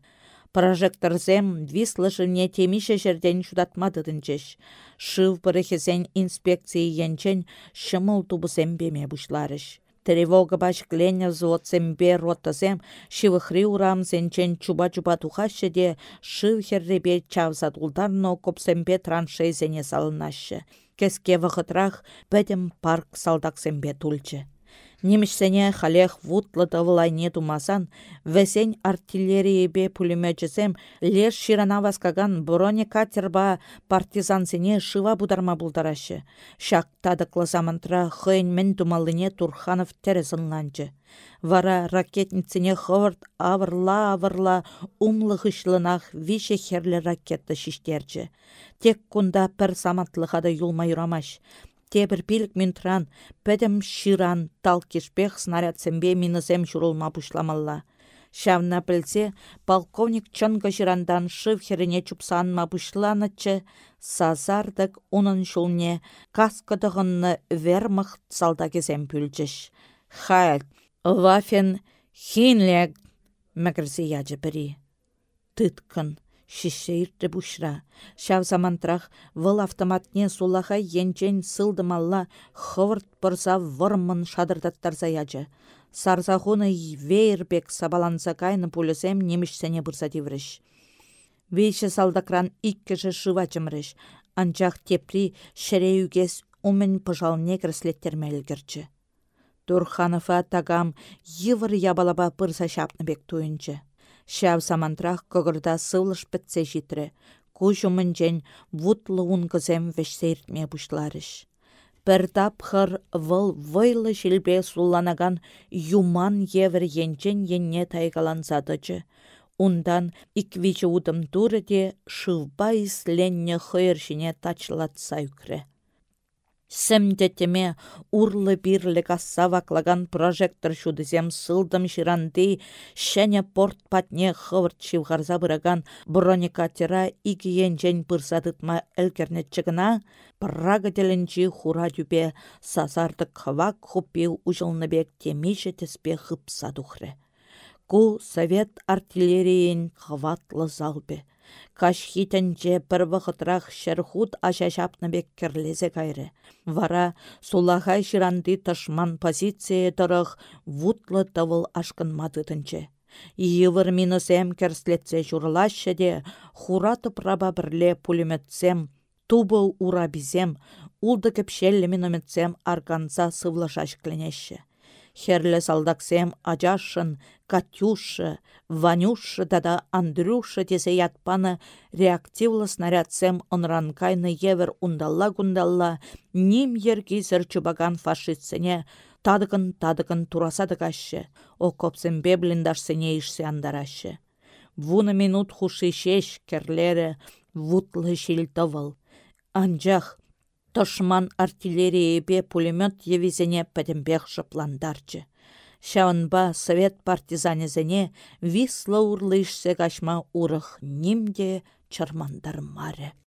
Прожекторзем вислышыне темише жерден шудатмадыдынчеш. Шыв пырыхесен инспекции янчен шымыл тубысем беме бушларыш. Тревога башкленя злоцембе ротазем шивыхри урам сенчен чуба-чуба тухашы де шыв херребе чавзат улдарно копсембе траншейзене салынашы. Кеске вақытрах бәдім парк салдаксембе тульчы. Немішсене халех вутлы тывылайне тумасан, весен артиллериебе пулеметчесем леш ширана васкаган броне катерба партизансене шыва бударма булдарашы. Шак тадықлы замантра хыйн мен тумалыне Турханов тәрізінланчы. Вара ракетницене хывырт авырла-авырла умлы хышлынах више херлі ракетті шиштерчі. Тек кунда пір саматлыхада юлма юрамаш. Тебір пилік мінтран, пәдім ширан тал кешпех снаряд сәмбе минысем шурулма пушламалла. Шавна білсе, полковник чынғы жирандан шыв херіне чупсанма пушланычы, сазардық унын шулне каскадығынны вермах салда кезем пүлчіш. Хайль, вафен хинлег, мәгірзі яджы бірі. Тыткын, шишейрді бұшра. Шав замантрах выл автоматне сулаха енчен сылдымалла хывырт бұрса вырмын шадырдаттар заячы. Сарзахуны вейірбек сабаланса кайны пулесем немішсене бұрса девріш. Вейші салдакран иккіші шывачымрыш. Анчах тепри шереюгес умен пыжалне кірслеттермелгірчі. Турханова тагам йывыр ябалаба пырса шапны бек туйынчы. Шав самантрах көгірда сывлыш бітсе житрі. Кужумынчен вутлы унгызем вешсейртме бұшларыш. Тапхыр выл вайлы шілбе суланаган юман евір енчен енне тайгалансадычы. Ундан иквичі удым туры де шывба исленне хыйыршіне тачлатса үкірі. Сәмдетеме урлы бирлі касса ваклаган прожектор шудызем сылдым ширанды, шәне порт патне хывырт шивғарза бұраган бронекатера игиен жән пырсадытма әлкернет чыгына, Прага теленчи хура дүбе сазардық хвак хупи ұжылны бек темейші теспе хыпса Ку совет артиллерийін хватлы залбе. Каш хитенче бір вғытрах шерхут ашашапны бек керлезе кайры. Вара сулахай ширанды тышман позиция тұрық вутлы тывыл ашкын мадытынче. Йывыр минусем керслетсе журлашы де, хураты праба бірле пулеметсем, тубы урабизем, улды кепшеллі минометсем арганса сывлашаш кленеші. Херлі салдаксем ажашын, Катюша, Ванюша тада Андрюша тесе ятпаны реактивлы снарядсем онранкайны евер ундалла-гундалла ним ергизір чубаган фашистсене тадыкын-тадыкын турасады кашы, окопсем блиндашсене ишсе андарашы. Вуны минут хуши шеш керлері, вутлы шилтовыл. Анжақ, тошман артиллерияпе пулемет евизене пәтімбек жыпландарчы. Шаунба совет партизанезене вислы урлы кашма урых нимде чармандар маре.